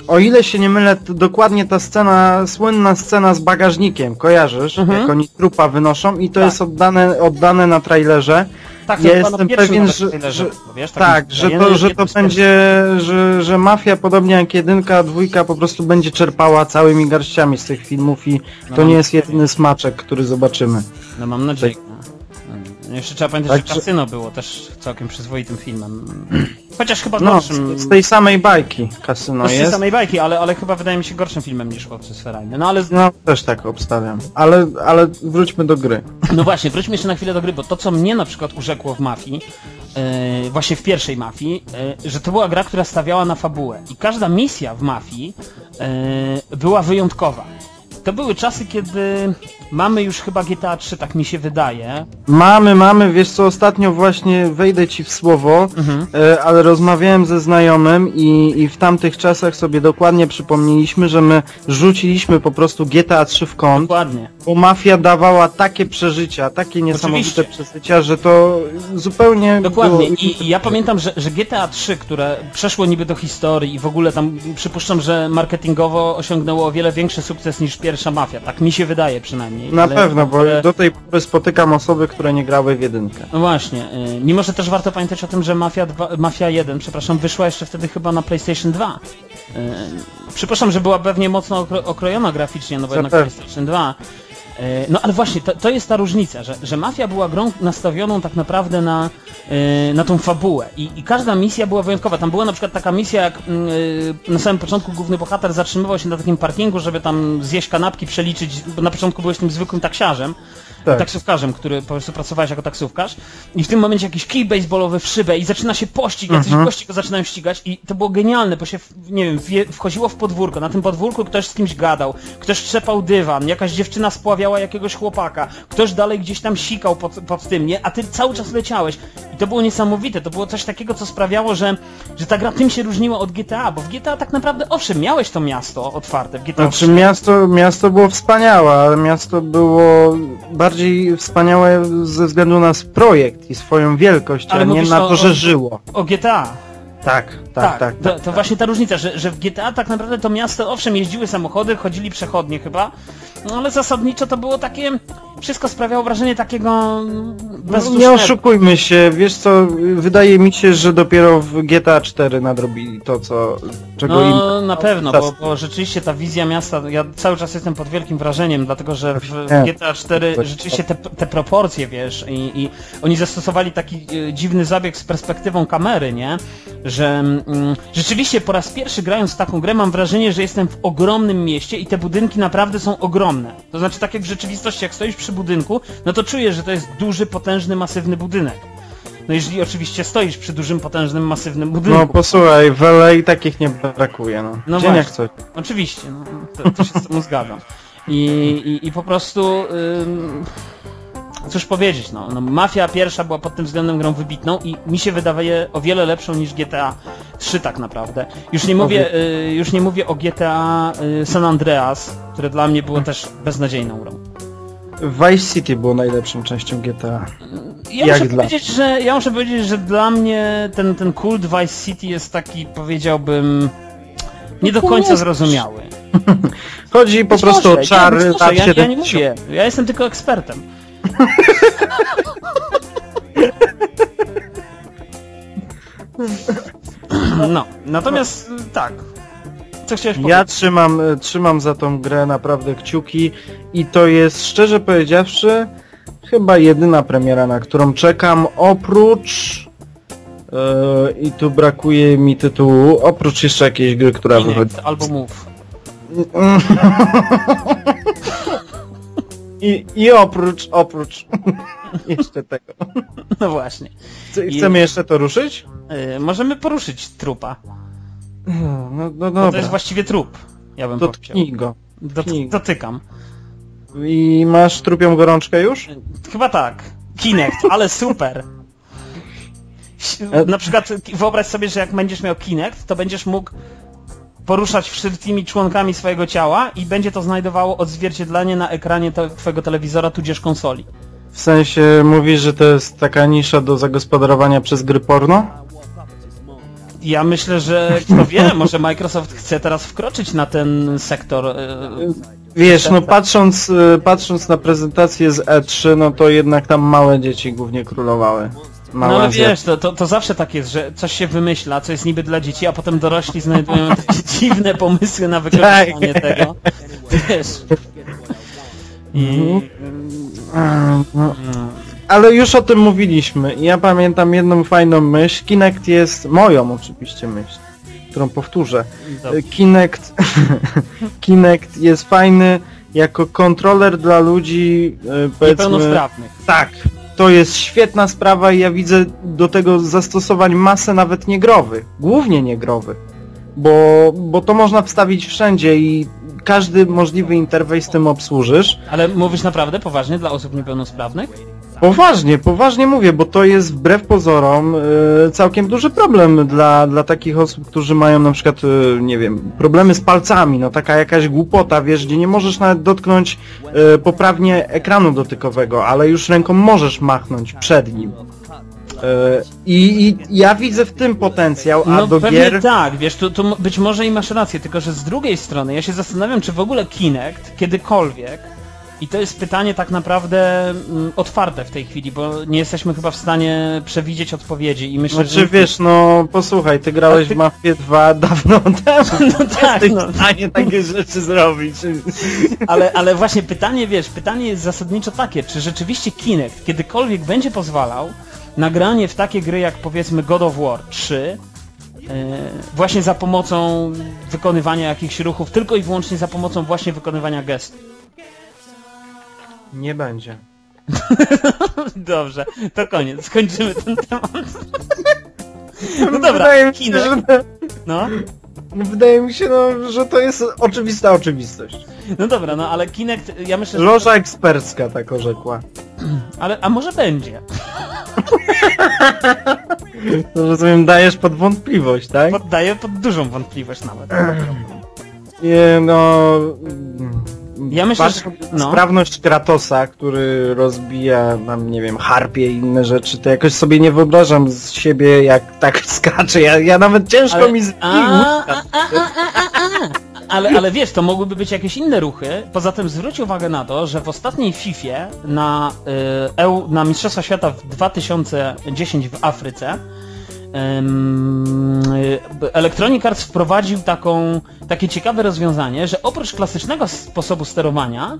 o ile się nie mylę, to dokładnie ta scena, słynna scena z bagażnikiem, kojarzysz? Mhm. Jak oni trupa wynoszą i to Tak. jest oddane, oddane na trailerze. tak, ja jestem pewien, że- trailerze że- wiesz, Tak, takim że to, że to będzie, że, że Mafia podobnie jak jedynka, dwójka po prostu będzie czerpała całymi garściami z tych filmów i No to nie jest jedyny smaczek, który zobaczymy. No mam nadzieję. Jeszcze trzeba pamiętać, że Kasyno było też całkiem przyzwoitym filmem. Chociaż chyba No, gorszym. z, tej samej bajki kasyno no, z tej jest. samej bajki, ale, ale chyba wydaje mi się gorszym filmem niż Chłopcy z Ferajny. No ale, No, też tak obstawiam. Ale, ale wróćmy do gry. no właśnie, wróćmy jeszcze na chwilę do gry, bo to co mnie na przykład urzekło w Mafii, e, właśnie w pierwszej Mafii, e, że to była gra, która stawiała na fabułę. I każda misja w Mafii e, była wyjątkowa. To były czasy, kiedy mamy już chyba GTA 3, tak mi się wydaje. Mamy, mamy, wiesz co, ostatnio właśnie wejdę ci w słowo, Mhm. e, ale rozmawiałem ze znajomym i, i w tamtych czasach sobie dokładnie przypomnieliśmy, że my rzuciliśmy po prostu GTA 3 w kąt, Dokładnie. bo Mafia dawała takie przeżycia, takie niesamowite Oczywiście. przeżycia, że to zupełnie Dokładnie było... I, i ja pamiętam, że, że GTA 3, które przeszło niby do historii i w ogóle tam przypuszczam, że marketingowo osiągnęło o wiele większy sukces niż pierwsza Mafia, tak mi się wydaje przynajmniej. Na ale- pewno, bo ale- do tej pory spotykam osoby, które nie grały w jedynkę. No właśnie, y, mimo że też warto pamiętać o tym, że Mafia, 2, Mafia 1, przepraszam, wyszła jeszcze wtedy chyba na PlayStation 2. Y, Przypuszczam, że była pewnie mocno okro okrojona graficznie, no bo jednak Zapewne. PlayStation 2. Y, No ale właśnie, to, to jest ta różnica, że, że Mafia była grą nastawioną tak naprawdę na, y, na tą fabułę I, i każda misja była wyjątkowa. Tam była na przykład taka misja, jak y, na samym początku główny bohater zatrzymywał się na takim parkingu, żeby tam zjeść kanapki, przeliczyć, bo na początku byłeś tym zwykłym taksiarzem, Tak. taksówkarzem, który po prostu pracowałeś jako taksówkarz i w tym momencie jakiś kij baseballowy w szybę i zaczyna się pościg, jacyś Mhm. gości go zaczynają ścigać i to było genialne, bo się, nie wiem, wchodziło w podwórko, na tym podwórku ktoś z kimś gadał, ktoś trzepał dywan, jakaś dziewczyna spławiała jakiegoś chłopaka, ktoś dalej gdzieś tam sikał pod, pod tym, nie? A ty cały czas leciałeś i to było niesamowite, to było coś takiego, co sprawiało, że, że ta gra tym się różniła od GTA, bo w GTA tak naprawdę, owszem, miałeś to miasto otwarte, w GTA Znaczy miasto, miasto było wspaniałe, ale miasto było bardziej wspaniałe ze względu na projekt i swoją wielkość, Ale a nie na to, o- że żyło. o GTA. Tak, tak, tak. to, to właśnie ta różnica, że, że w GTA tak naprawdę to miasto, owszem, jeździły samochody, chodzili przechodnie chyba, no ale zasadniczo to było takie, wszystko sprawiało wrażenie takiego mm, No, bezdusznego. nie oszukujmy się, wiesz co, wydaje mi się, że dopiero w GTA 4 nadrobili to, co, czego im... No na pewno, bo, bo rzeczywiście ta wizja miasta, ja cały czas jestem pod wielkim wrażeniem, dlatego że w, w. GTA 4 To- rzeczywiście te, te proporcje, wiesz, i, i oni zastosowali taki e, dziwny zabieg z perspektywą kamery, nie? Że mm, rzeczywiście po raz pierwszy grając w taką grę mam wrażenie, że jestem w ogromnym mieście i te budynki naprawdę są ogromne. To znaczy tak jak w rzeczywistości, jak stoisz przy budynku, no to czujesz, że to jest duży, potężny, masywny budynek. No jeżeli oczywiście stoisz przy dużym, potężnym, masywnym budynku. No posłuchaj, w LA takich nie brakuje, no. No Dzień jak coś. Oczywiście, no, to, to się z tym zgadzam. I, i, i po prostu... Ym, cóż powiedzieć, no, no, Mafia pierwsza była pod tym względem grą wybitną i mi się wydaje o wiele lepszą niż GTA 3 tak naprawdę. Już nie mówię, y, już nie mówię o GTA y, San Andreas, które dla mnie było też beznadziejną grą. Vice City było najlepszą częścią GTA. Ja Jak muszę, dla- powiedzieć, że, ja muszę powiedzieć, że dla mnie ten, ten kult Vice City jest taki, powiedziałbym, nie do końca zrozumiały. Chodzi po prostu o czary lat ja, ja nie 70. mówię, ja jestem tylko ekspertem. No, natomiast tak. Co chciałeś Ja powiedzieć? trzymam, e, trzymam za tą grę naprawdę kciuki i to jest szczerze powiedziawszy chyba jedyna premiera, na którą czekam oprócz e, i tu brakuje mi tytułu, oprócz jeszcze jakiejś gry, która wychodzi. Kinect albo Move. I, I oprócz, oprócz jeszcze tego. No właśnie. Chce- I- Chcemy jeszcze to ruszyć? Y, możemy poruszyć trupa. No, no Bo to jest właściwie trup. Ja bym powiedział. dotknij go. Dot, dotknij. dotykam. I masz trupią gorączkę już? Chyba tak. Kinect, ale super. E- Na przykład wyobraź sobie, że jak będziesz miał Kinect, to będziesz mógł poruszać wszystkimi członkami swojego ciała i będzie to znajdowało odzwierciedlenie na ekranie te, twojego telewizora tudzież konsoli. W sensie mówisz, że to jest taka nisza do zagospodarowania przez gry porno? Ja myślę, że kto wie, może Microsoft chce teraz wkroczyć na ten sektor. e, Wiesz, no patrząc, y, patrząc na prezentację z E3, no to jednak tam małe dzieci głównie królowały. No Małe ale wiesz, to, to, to zawsze tak jest, że coś się wymyśla, co jest niby dla dzieci, a potem dorośli znajdują takie dziwne pomysły na wykorzystanie Tak. tego. Wiesz. I... No. Ale już o tym mówiliśmy. I Ja pamiętam jedną fajną myśl. Kinect jest moją oczywiście myśl, którą powtórzę. Kinect, Kinect jest fajny jako kontroler dla ludzi y, powiedzmy... Niepełnosprawnych. Tak, to jest świetna sprawa i ja widzę do tego zastosowań masę nawet niegrowych, głównie niegrowych, bo, bo to można wstawić wszędzie i każdy możliwy interfejs tym obsłużysz. Ale mówisz naprawdę poważnie dla osób niepełnosprawnych? Poważnie, poważnie mówię, bo to jest wbrew pozorom y, całkiem duży problem dla, dla takich osób, którzy mają na przykład, y, nie wiem, problemy z palcami, no taka jakaś głupota, wiesz, gdzie nie możesz nawet dotknąć y, poprawnie ekranu dotykowego, ale już ręką możesz machnąć przed nim. I, I ja widzę w tym potencjał, a No do pewnie gier... tak, wiesz, tu, tu być może i masz rację, tylko że z drugiej strony ja się zastanawiam, czy w ogóle Kinect kiedykolwiek i to jest pytanie tak naprawdę mm, otwarte w tej chwili, bo nie jesteśmy chyba w stanie przewidzieć odpowiedzi i myślę, Znaczy że... wiesz, no posłuchaj, ty grałeś ty- w Mafię 2 dawno temu, No tak, jesteś no. w stanie takie rzeczy zrobić. Ale, ale właśnie pytanie, wiesz, pytanie jest zasadniczo takie, czy rzeczywiście Kinect kiedykolwiek będzie pozwalał na granie w takie gry jak powiedzmy God of War 3 e, właśnie za pomocą wykonywania jakichś ruchów, tylko i wyłącznie za pomocą właśnie wykonywania gestów. Nie będzie. Dobrze, to koniec, skończymy ten temat. No dobra, wydaje mi się, Kinect, że, no. wydaje mi się no, że to jest oczywista oczywistość. No dobra, no ale Kinect, ja myślę, że... Loża ekspercka tak orzekła. Ale, a może będzie? To rozumiem, dajesz pod wątpliwość, tak? Poddaję pod dużą wątpliwość nawet. Nie, no... Ja myślę, że- no. Sprawność Kratosa, który rozbija nam, nie wiem, harpie i inne rzeczy, to jakoś sobie nie wyobrażam z siebie jak tak skacze. Ja, ja nawet ciężko Ale- mi z... A, a, a. Ale, ale wiesz, to mogłyby być jakieś inne ruchy. Poza tym zwróć uwagę na to, że w ostatniej FIFA na, y, EU, na Mistrzostwa Świata w 2010 w Afryce Electronic Arts wprowadził taką, takie ciekawe rozwiązanie, że oprócz klasycznego sposobu sterowania,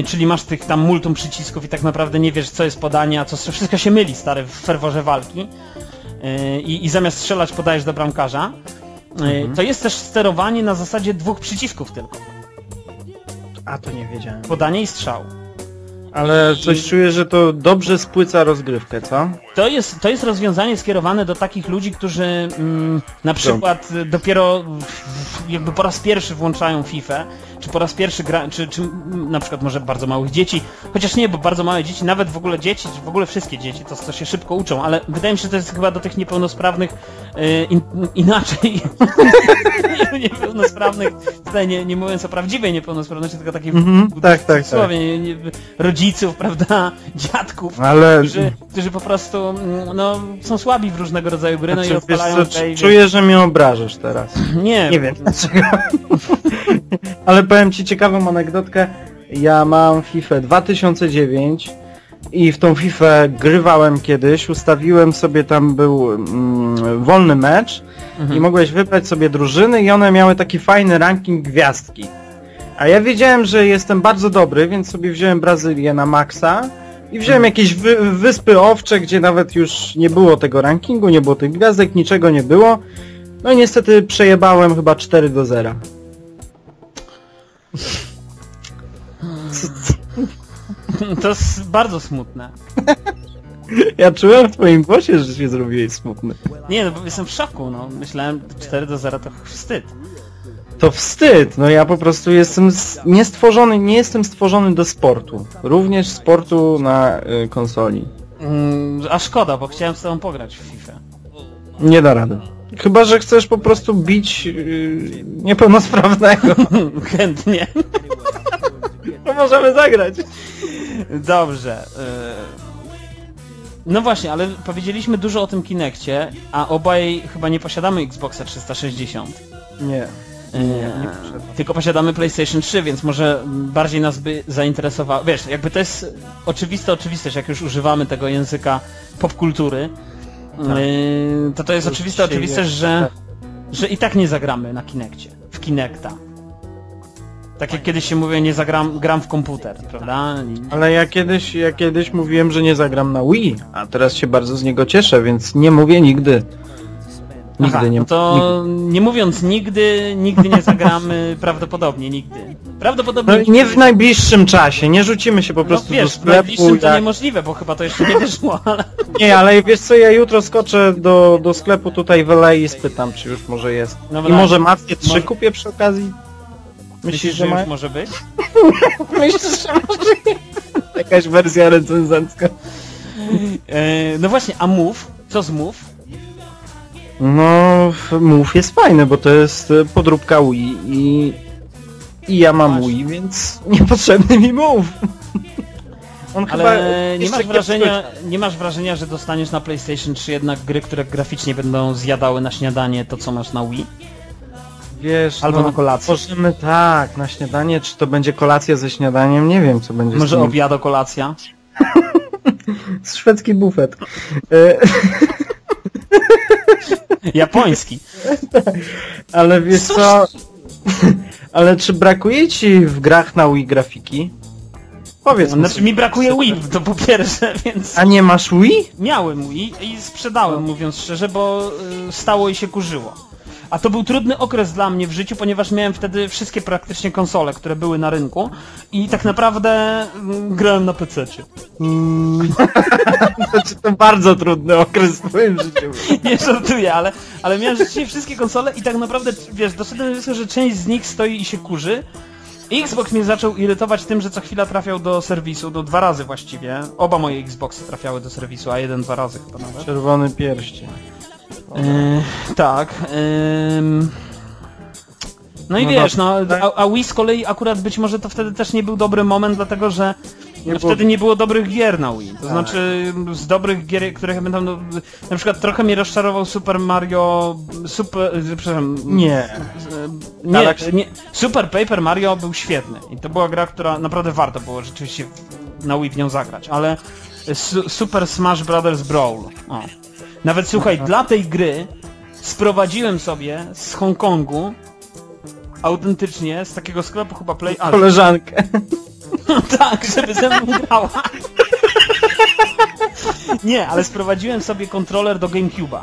y, czyli masz tych tam multum przycisków i tak naprawdę nie wiesz co jest podanie, a co wszystko się myli stary w ferworze walki y, i, i zamiast strzelać podajesz do bramkarza, y, to jest też sterowanie na zasadzie dwóch przycisków tylko. A to nie wiedziałem. Podanie i strzał. Ale coś czuję, że to dobrze spłyca rozgrywkę, co? To jest, to jest rozwiązanie skierowane do takich ludzi, którzy mm, na przykład dopiero jakby po raz pierwszy włączają FIFA, czy po raz pierwszy gra, czy, czy mm, na przykład może bardzo małych dzieci, chociaż nie, bo bardzo małe dzieci, nawet w ogóle dzieci, czy w ogóle wszystkie dzieci, to, to się szybko uczą, ale wydaje mi się, że to jest chyba do tych niepełnosprawnych y, in, inaczej. niepełnosprawnych, tutaj nie, nie mówiąc o prawdziwej niepełnosprawności, tylko takiej Mhm, tak, tak, tak. słowie, nie, nie, rodziców, prawda, dziadków, Ale którzy, którzy po prostu mm, no, są słabi w różnego rodzaju gry, no i znaczy, wiesz odpalają co, tej... czuję, że mnie obrażasz teraz. Nie, Nie wiem dlaczego. Ale powiem ci ciekawą anegdotkę. Ja mam FIFA 2009 i w tą FIFA grywałem kiedyś, ustawiłem sobie tam był mm, wolny mecz Mhm. i mogłeś wybrać sobie drużyny i one miały taki fajny ranking gwiazdki. A ja wiedziałem, że jestem bardzo dobry, więc sobie wziąłem Brazylię na maksa i wziąłem jakieś wy, wyspy owcze, gdzie nawet już nie było tego rankingu, nie było tych gwiazdek, niczego nie było. No i niestety przejebałem chyba 4 do 0. to jest bardzo smutne. Ja czułem w twoim głosie, że się zrobiłeś smutny. Nie, no bo jestem w szoku, no. Myślałem 4 do 0 to wstyd. To wstyd, no ja po prostu jestem niestworzony, nie jestem stworzony do sportu. Również sportu na y, konsoli. Mm, a szkoda, bo chciałem z tobą pograć w FIFA. Nie da rady. Chyba, że chcesz po prostu bić yy, niepełnosprawnego. Chętnie. To możemy zagrać. Dobrze. y, No właśnie, ale powiedzieliśmy dużo o tym Kinekcie, a obaj chyba nie posiadamy Xboxa 360. Nie. Yy, nie posiadam. tylko posiadamy PlayStation 3, więc może bardziej nas by zainteresowało. Wiesz, jakby to jest oczywista oczywistość, jak już używamy tego języka popkultury, to to jest To oczywista dzisiaj oczywistość, jest- że, że i tak nie zagramy na Kinekcie, w Kinecta. Tak jak kiedyś się mówię, nie zagram, gram w komputer, prawda? I- Ale ja kiedyś, ja kiedyś mówiłem, że nie zagram na Wii, a teraz się bardzo z niego cieszę, więc nie mówię nigdy. Nigdy Aha, nie no to nie mówiąc nigdy, nigdy nie zagramy, prawdopodobnie nigdy. Prawdopodobnie No, nie w najbliższym czasie, nie rzucimy się po No prostu do wiesz, w sklepu. najbliższym to jak- niemożliwe, bo chyba to jeszcze nie wyszło, ale... Nie, ale wiesz co, ja jutro skoczę do, do sklepu tutaj w LA i spytam, czy już może jest. No I może Mafię 3 Może- kupię przy okazji? Myślisz, że ma? może być? Myślisz, że może jest? Jakaś wersja recenzencka. E, no właśnie, a Move? Co z Move? No, Move jest fajny, bo to jest e, podróbka Wii i... I ja mam. Wii, więc niepotrzebny mi Move. On Ale nie masz, wrażenia, nie masz wrażenia, że dostaniesz na PlayStation 3 jednak gry, które graficznie będą zjadały na śniadanie to, co masz na Wii? Wiesz, Albo no, na kolację. Możemy tak, na śniadanie, czy to będzie kolacja ze śniadaniem, nie wiem co będzie Może obiado, kolacja? Szwedzki bufet. E, Japoński. Ale wiesz co... Ale czy brakuje ci w grach na Wii grafiki? Powiedz mi. Znaczy mi brakuje Wii, to po pierwsze, więc... A nie masz Wii? Miałem Wii i sprzedałem, mówiąc szczerze, bo y, stało i się kurzyło. A to był trudny okres dla mnie w życiu, ponieważ miałem wtedy wszystkie praktycznie konsole, które były na rynku i tak naprawdę mm, grałem na PC-cie. Znaczy to bardzo trudny okres w twoim życiu. Nie żartuję, ale, ale miałem rzeczywiście wszystkie konsole i tak naprawdę, wiesz, doszedłem do wniosku, że część z nich stoi i się kurzy. Xbox mnie zaczął irytować tym, że co chwila trafiał do serwisu, do dwa razy właściwie. Oba moje Xboxy trafiały do serwisu, a jeden dwa razy chyba nawet. Czerwony pierścień. Yy, tak. ym. No i No wiesz, no, a, a Wii z kolei akurat być może to wtedy też nie był dobry moment, dlatego że Nie no, było- wtedy nie było dobrych gier na Wii. To Tak. znaczy z dobrych gier, których ja pamiętam, no, na przykład trochę mnie rozczarował Super Mario, Super, e, przepraszam, Nie. e, nie, Galaxy- nie, Super Paper Mario był świetny i to była gra, która naprawdę warto było rzeczywiście na Wii w nią zagrać, ale Su Super Smash Brothers Brawl, o. Nawet słuchaj, dla tej gry sprowadziłem sobie z Hongkongu autentycznie z takiego sklepu chyba Play Art. Koleżankę. tak, żeby ze mną grała. Nie, ale sprowadziłem sobie kontroler do GameCube'a.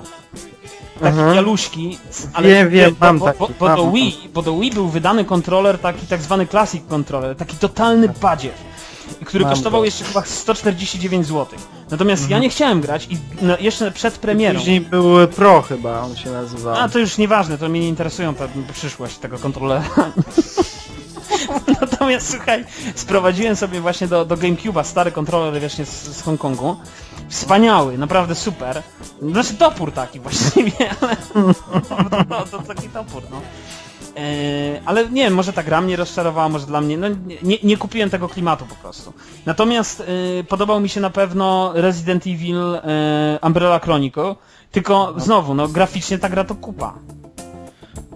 Taki Aha. jaluśki, ale Wiem, wiem, bo, mam bo, bo, bo, do. Wii, bo do Wii był wydany kontroler taki tak zwany Classic Controller, taki totalny badziew, który Mam kosztował go. jeszcze chyba 149 zł. Natomiast ja nie chciałem grać i no, jeszcze przed premierą. Później był Pro chyba, on się nazywał. A to już nieważne, to mnie nie interesują ta przyszłość tego kontrolera. Natomiast słuchaj, sprowadziłem sobie właśnie do, do GameCube'a stary kontroler właśnie z, z Hongkongu. Wspaniały, naprawdę super. Znaczy topór taki właściwie, ale to, to, to taki topór, no. E, ale nie wiem, może ta gra mnie rozczarowała, może dla mnie, no nie, nie kupiłem tego klimatu po prostu. Natomiast e, podobał mi się na pewno Resident Evil e, Umbrella Chronicle, tylko znowu, no graficznie ta gra to kupa.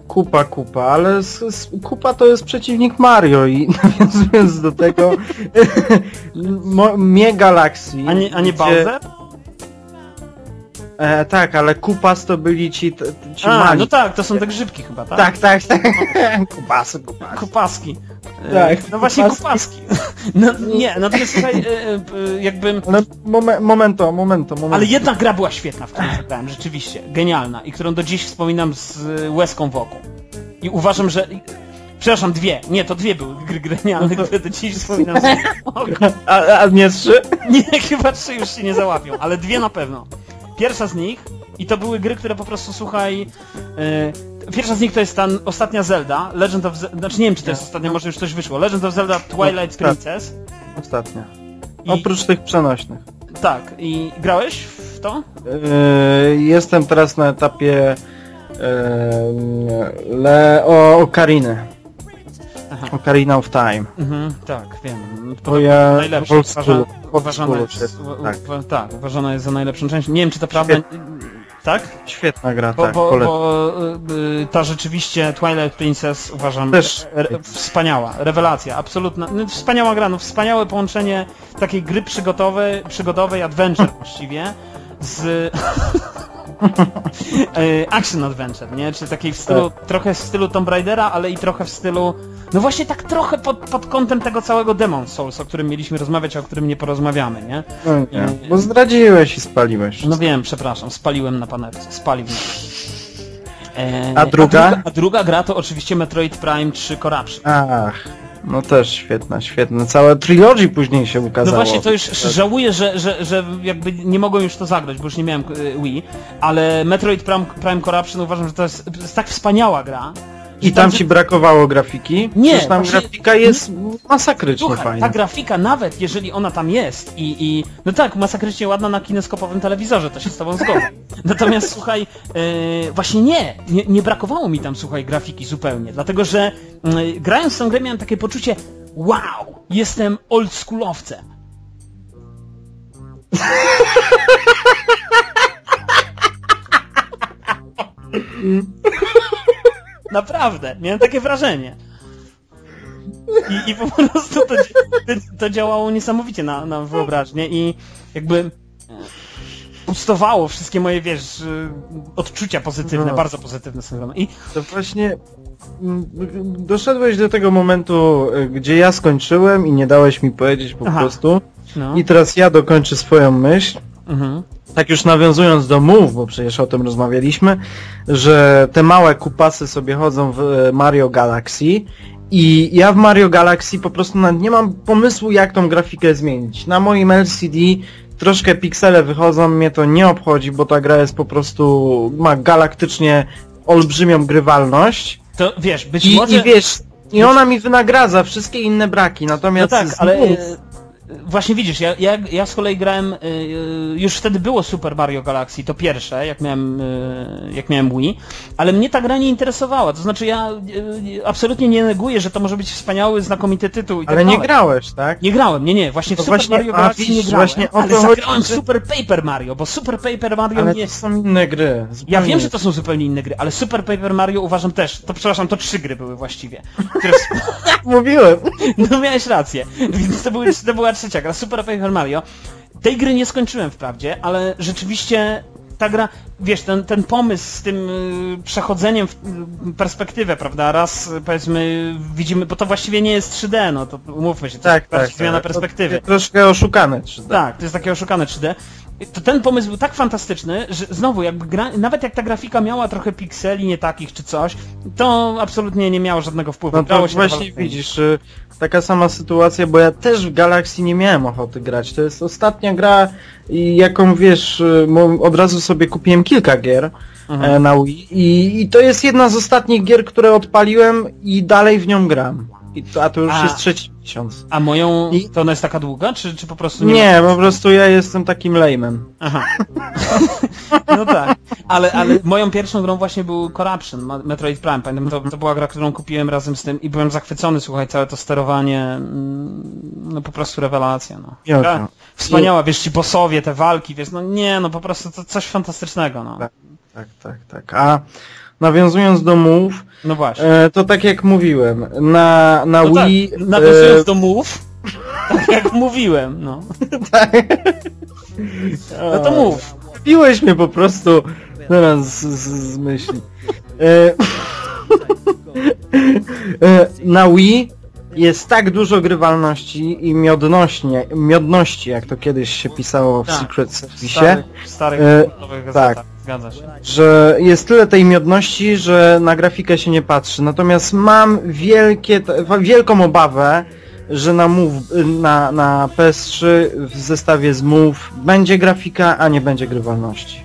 Kupa, kupa, ale s, s, kupa to jest przeciwnik Mario i nawiązując do tego mo, mnie Galaxy. A nie, a nie gdzie- Bowser? E, tak, ale kupas to byli ci, ci A, mali. no tak, to są te grzybki chyba, tak? tak, tak, tak. kupasy, kupasy. Kupaski. E, Tak, No właśnie kupaski. kupaski. No nie, natomiast słuchaj, e, e, jakby... Ale momen, momento, momento, momento. Ale jedna gra była świetna, w którą zagrałem, rzeczywiście, genialna i którą do dziś wspominam z łezką wokół. I uważam, że... Przepraszam, dwie. Nie, to dwie były gry genialne, No które do dziś wspominam z łezką wokół. A, a nie trzy? Nie, chyba trzy już się nie załapią, ale dwie na pewno. Pierwsza z nich, i to były gry, które po prostu, słuchaj... y, Pierwsza z nich to jest ta ostatnia Zelda, Legend of Zelda, znaczy nie wiem czy to jest ostatnia, może już coś wyszło, Legend of Zelda Twilight tak. Princess. Ostatnia. I, Oprócz tych przenośnych. Tak, i grałeś w to? Yy, jestem teraz na etapie yy, le, o Ocariny. Aha. Ocarina of Time. Mhm, tak, wiem. Bo ja najlepsza. Uważa, uważana, jest, tak. tak, uważana jest za najlepszą część. Nie wiem, czy to prawda. Tak? Świetna gra, Bo, tak, bo, bo y, y, ta rzeczywiście Twilight Princess uważam Też. re, wspaniała, rewelacja, absolutna, no, wspaniała gra, no wspaniałe połączenie takiej gry przygotowej, przygodowej adventure właściwie z action adventure, nie? Czy takiej w stylu, trochę w stylu Tomb Raidera, ale i trochę w stylu, no właśnie tak trochę pod, pod kątem tego całego Demon Souls, o którym mieliśmy rozmawiać, a o którym nie porozmawiamy, nie? No nie, bo zdradziłeś i spaliłeś. No wiem, przepraszam, spaliłem na panewce, spalił. E, A druga? A druga, a druga gra to oczywiście Metroid Prime 3 Corruption. Ach, no też świetna, świetna. Całe trilogy później się No ukazało. właśnie, to już żałuję, że, że, że jakby nie mogłem już to zagrać, bo już nie miałem e, Wii, ale Metroid Prime, Prime Corruption uważam, że to jest, to jest tak wspaniała gra. I tam ci brakowało grafiki? Nie, Przecież tam właśnie- grafika jest masakrycznie Słuchaj, fajna. ta grafika nawet jeżeli ona tam jest i, i no tak, masakrycznie ładna na kineskopowym telewizorze, to się z tobą zgodzę. Natomiast słuchaj, e, właśnie nie, nie, nie brakowało mi tam słuchaj grafiki zupełnie, dlatego że mm, grając w tę grę miałem takie poczucie wow, jestem oldschoolowcem. Naprawdę, miałem takie wrażenie. I, i po prostu to, to, działało niesamowicie na, na wyobraźnię i jakby pustowało wszystkie moje, wiesz, odczucia pozytywne, No. bardzo pozytywne są. I To właśnie mm, doszedłeś do tego momentu, y, gdzie ja skończyłem i nie dałeś mi powiedzieć po Aha. prostu. no, I teraz ja dokończę swoją myśl. mhm. Tak już nawiązując do mów, bo przecież o tym rozmawialiśmy, że te małe kupasy sobie chodzą w e, Mario Galaxy i ja w Mario Galaxy po prostu nie mam pomysłu jak tą grafikę zmienić. Na moim LCD troszkę piksele wychodzą, mnie to nie obchodzi, bo ta gra jest po prostu, ma galaktycznie olbrzymią grywalność to wiesz, być i, może... i wiesz, i ona mi wynagradza wszystkie inne braki, no natomiast tak, z ale e, właśnie widzisz, ja, ja, ja z kolei grałem, e, e, już wtedy było Super Mario Galaxy, to pierwsze, jak miałem, e, jak miałem Wii, ale mnie ta gra nie interesowała, to znaczy ja e, absolutnie nie neguję, że to może być wspaniały, znakomity tytuł i tak ale nie dalej. grałeś, tak? Nie grałem, nie, nie, właśnie w To Super właśnie- Mario Galaxy nie grałem, właśnie ale zagrałem w Super Paper Mario, bo Super Paper Mario Ale nie... to są inne gry. Ja zupełnie wiem, że to są zupełnie inne gry, ale Super Paper Mario uważam też, to przepraszam, to trzy gry były właściwie, które... Mówiłem. No miałeś rację, więc to, były, to była trzecia gra, Super Paper Mario. Tej gry nie skończyłem wprawdzie, ale rzeczywiście ta gra, wiesz, ten, ten pomysł z tym y, przechodzeniem w y, perspektywę, prawda, raz y, powiedzmy widzimy, bo to właściwie nie jest 3D, no to umówmy się, to Tak, jest tak. zmiana tak. perspektywy. To Troszkę oszukane 3D. Tak, to jest takie oszukane 3D. To ten pomysł był tak fantastyczny, że znowu jakby gra, nawet jak ta grafika miała trochę pikseli nie takich czy coś, to absolutnie nie miało żadnego wpływu. No to właśnie widzisz, y, taka sama sytuacja, bo ja też w Galaxy nie miałem ochoty grać. To jest ostatnia gra, jaką wiesz, y, od razu sobie kupiłem kilka gier Mhm. e, na Wii i, i to jest jedna z ostatnich gier, które odpaliłem i dalej w nią gram. To, a to już A. jest trzeci miesiąc. A moją, I- to ona jest taka długa, czy, czy po prostu nie? Nie, po prostu ja jestem takim lejmem. Aha. no tak. Ale, ale moją pierwszą grą właśnie był Corruption, Metroid Prime. Pamiętam, to, to była gra, którą kupiłem razem z tym i byłem zachwycony, słuchaj, całe to sterowanie, mm, no po prostu rewelacja, no. Gra Wspaniała, wiesz, ci bossowie, te walki, wiesz, no nie, no po prostu to coś fantastycznego, no. Tak. Tak, tak, tak. A nawiązując do Move, No właśnie. e, to tak jak mówiłem, na, na No tak, Wii... nawiązując e, do move, tak jak mówiłem, no. tak. No to mów. Piłeś mnie po prostu teraz z, z, z myśli. E, e, na Wii jest tak dużo grywalności i miodności, miodności, jak to kiedyś się pisało w Tak. Secret Service, Starych, starych E, tak. Zgadza się. że jest tyle tej miodności, że na grafikę się nie patrzy. Natomiast mam wielkie, wielką obawę, że na, Move, na, na PS3 w zestawie z Move będzie grafika, a nie będzie grywalności.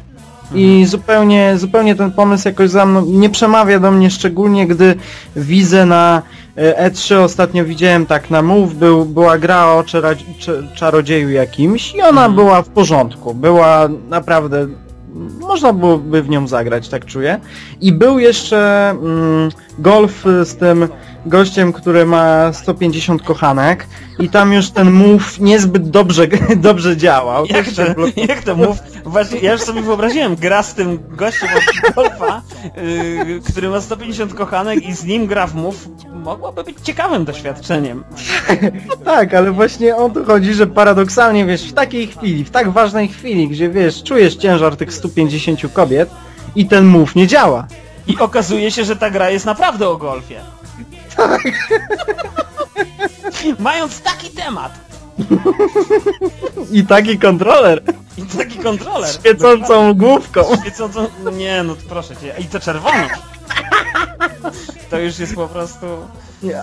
I zupełnie, zupełnie ten pomysł jakoś za mną nie przemawia do mnie, szczególnie gdy widzę na e, E3 ostatnio widziałem tak na Move był, była gra o czara, czarodzieju jakimś i ona Mhm. była w porządku. Była naprawdę można byłoby w nią zagrać, tak czuję. I był jeszcze mm, golf z tym gościem, który ma 150 kochanek i tam już ten move niezbyt dobrze, dobrze działał. Jak to, blok- jak to mów? Właśnie, ja już sobie wyobraziłem, gra z tym gościem od golfa, yy, który ma 150 kochanek i z nim gra w mów, mogłoby być ciekawym doświadczeniem. Tak, ale właśnie o to chodzi, że paradoksalnie, wiesz, w takiej chwili, w tak ważnej chwili, gdzie, wiesz, czujesz ciężar tych 150 kobiet i ten move nie działa. I okazuje się, że ta gra jest naprawdę o golfie. Tak. Mając taki temat I taki kontroler i taki kontroler. z świecącą główką. Świecącą... Nie, no to proszę cię. I to czerwono. To już jest po prostu...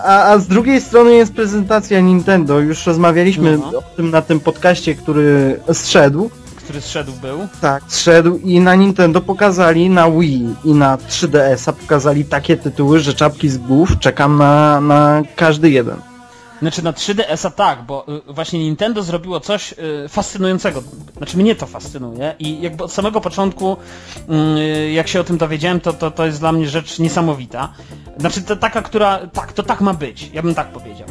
A, a z drugiej strony jest prezentacja Nintendo. Już rozmawialiśmy No. o tym na tym podcaście, który zszedł. Który zszedł był. Tak, zszedł i na Nintendo pokazali na Wii i na 3DS-a pokazali takie tytuły, że czapki z głów czekam na, na każdy jeden. Znaczy na 3DS-a tak, bo y, właśnie Nintendo zrobiło coś y, fascynującego. Znaczy mnie to fascynuje i jakby od samego początku, y, jak się o tym dowiedziałem, to, to, to jest dla mnie rzecz niesamowita. Znaczy to taka, która, tak, to tak ma być, ja bym tak powiedział.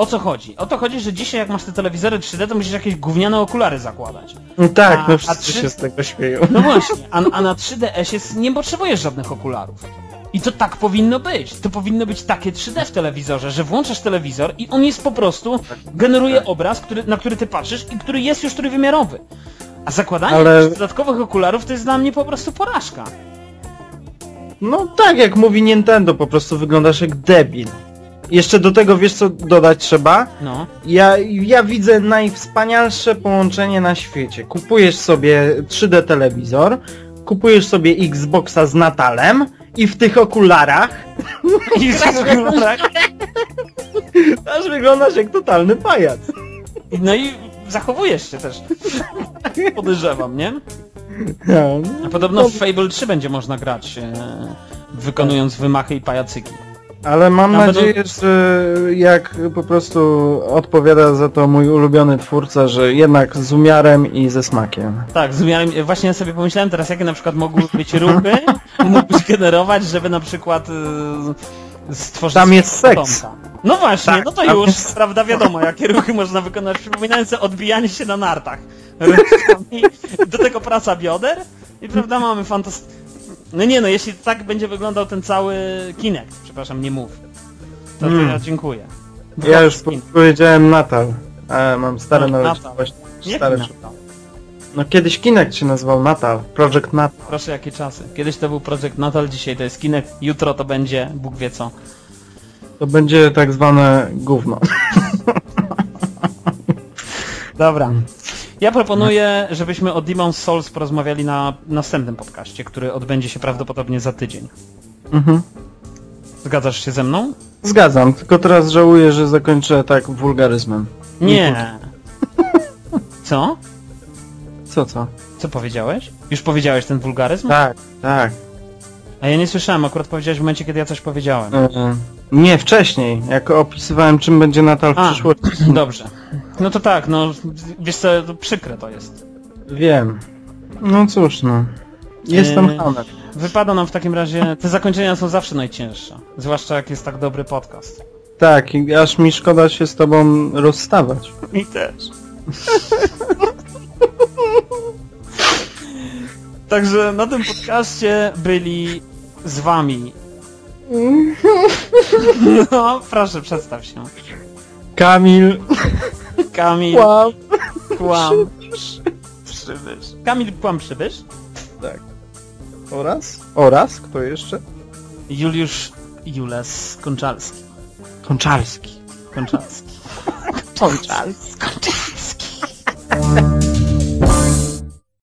O co chodzi? O to chodzi, że dzisiaj jak masz te telewizory 3D, to musisz jakieś gówniane okulary zakładać. No tak, A- no wszyscy trzy- się z tego śmieją. No właśnie, a, a na 3DS jest, nie potrzebujesz żadnych okularów. I to tak powinno być. To powinno być takie 3D w telewizorze, że włączasz telewizor i on jest po prostu, generuje tak. obraz, który, na który ty patrzysz i który jest już trójwymiarowy. A zakładanie Ale- dodatkowych okularów to jest dla mnie po prostu porażka. No tak, jak mówi Nintendo, po prostu wyglądasz jak debil. Jeszcze do tego wiesz co dodać trzeba? No. Ja, ja widzę najwspanialsze połączenie na świecie. Kupujesz sobie 3D telewizor, kupujesz sobie Xboxa z Natalem i w tych okularach I w tych okularach. aż wyglądasz jak totalny pajac. No i zachowujesz się też. Podejrzewam, nie? No, A podobno w Fable 3 będzie można grać, e, wykonując wymachy i pajacyki. Ale mam Tam nadzieję, że jak po prostu odpowiada za to mój ulubiony twórca, że jednak z umiarem i ze smakiem. Tak, z umiarem, właśnie ja sobie pomyślałem teraz, jakie na przykład mogły być ruchy, mógłbyś generować, żeby na przykład y, stworzyć... Tam jest seks. potomka. No właśnie, Tak, no to już, jest- prawda, wiadomo, jakie ruchy można wykonać, przypominające odbijanie się na nartach. Do tego praca bioder i prawda, mamy fantast... No nie no, jeśli tak będzie wyglądał ten cały Kinect, przepraszam, nie mów, to, to Mm. ja dziękuję. Ja już po powiedziałem Natal. A, mam stare No, Natal. właśnie. Jak Stare No kiedyś Kinect się nazywał Natal. Project Natal. Proszę, jakie czasy. Kiedyś to był Project Natal, dzisiaj to jest Kinect, jutro to będzie Bóg wie co. To będzie tak zwane gówno. Dobra. Ja proponuję, żebyśmy o Demon's Souls porozmawiali na następnym podcaście, który odbędzie się prawdopodobnie za tydzień. Mhm. Zgadzasz się ze mną? Zgadzam, tylko teraz żałuję, że zakończę tak wulgaryzmem. Nie. Co? Co, co? Co powiedziałeś? Już powiedziałeś ten wulgaryzm? Tak, tak. A ja nie słyszałem, akurat powiedziałeś w momencie, kiedy ja coś powiedziałem. E, Nie, wcześniej, jak opisywałem czym będzie Natal w A. przyszłości. Dobrze. No to tak, no wiesz co, to przykre to jest. Wiem. No cóż no. Jestem Eee. hamem. Wypada nam w takim razie, te zakończenia są zawsze najcięższe. Zwłaszcza jak jest tak dobry podcast. Tak, i aż mi szkoda się z tobą rozstawać. Mi też. Także na tym podcaście byli z wami. No, proszę, przedstaw się. Kamil. Kamil Kłam. Kłam Przybysz. Kamil Kłam Przybysz. Tak. Oraz? Oraz? Kto jeszcze? Juliusz Jules Konczalski. Konczalski. Konczalski. Konczalski.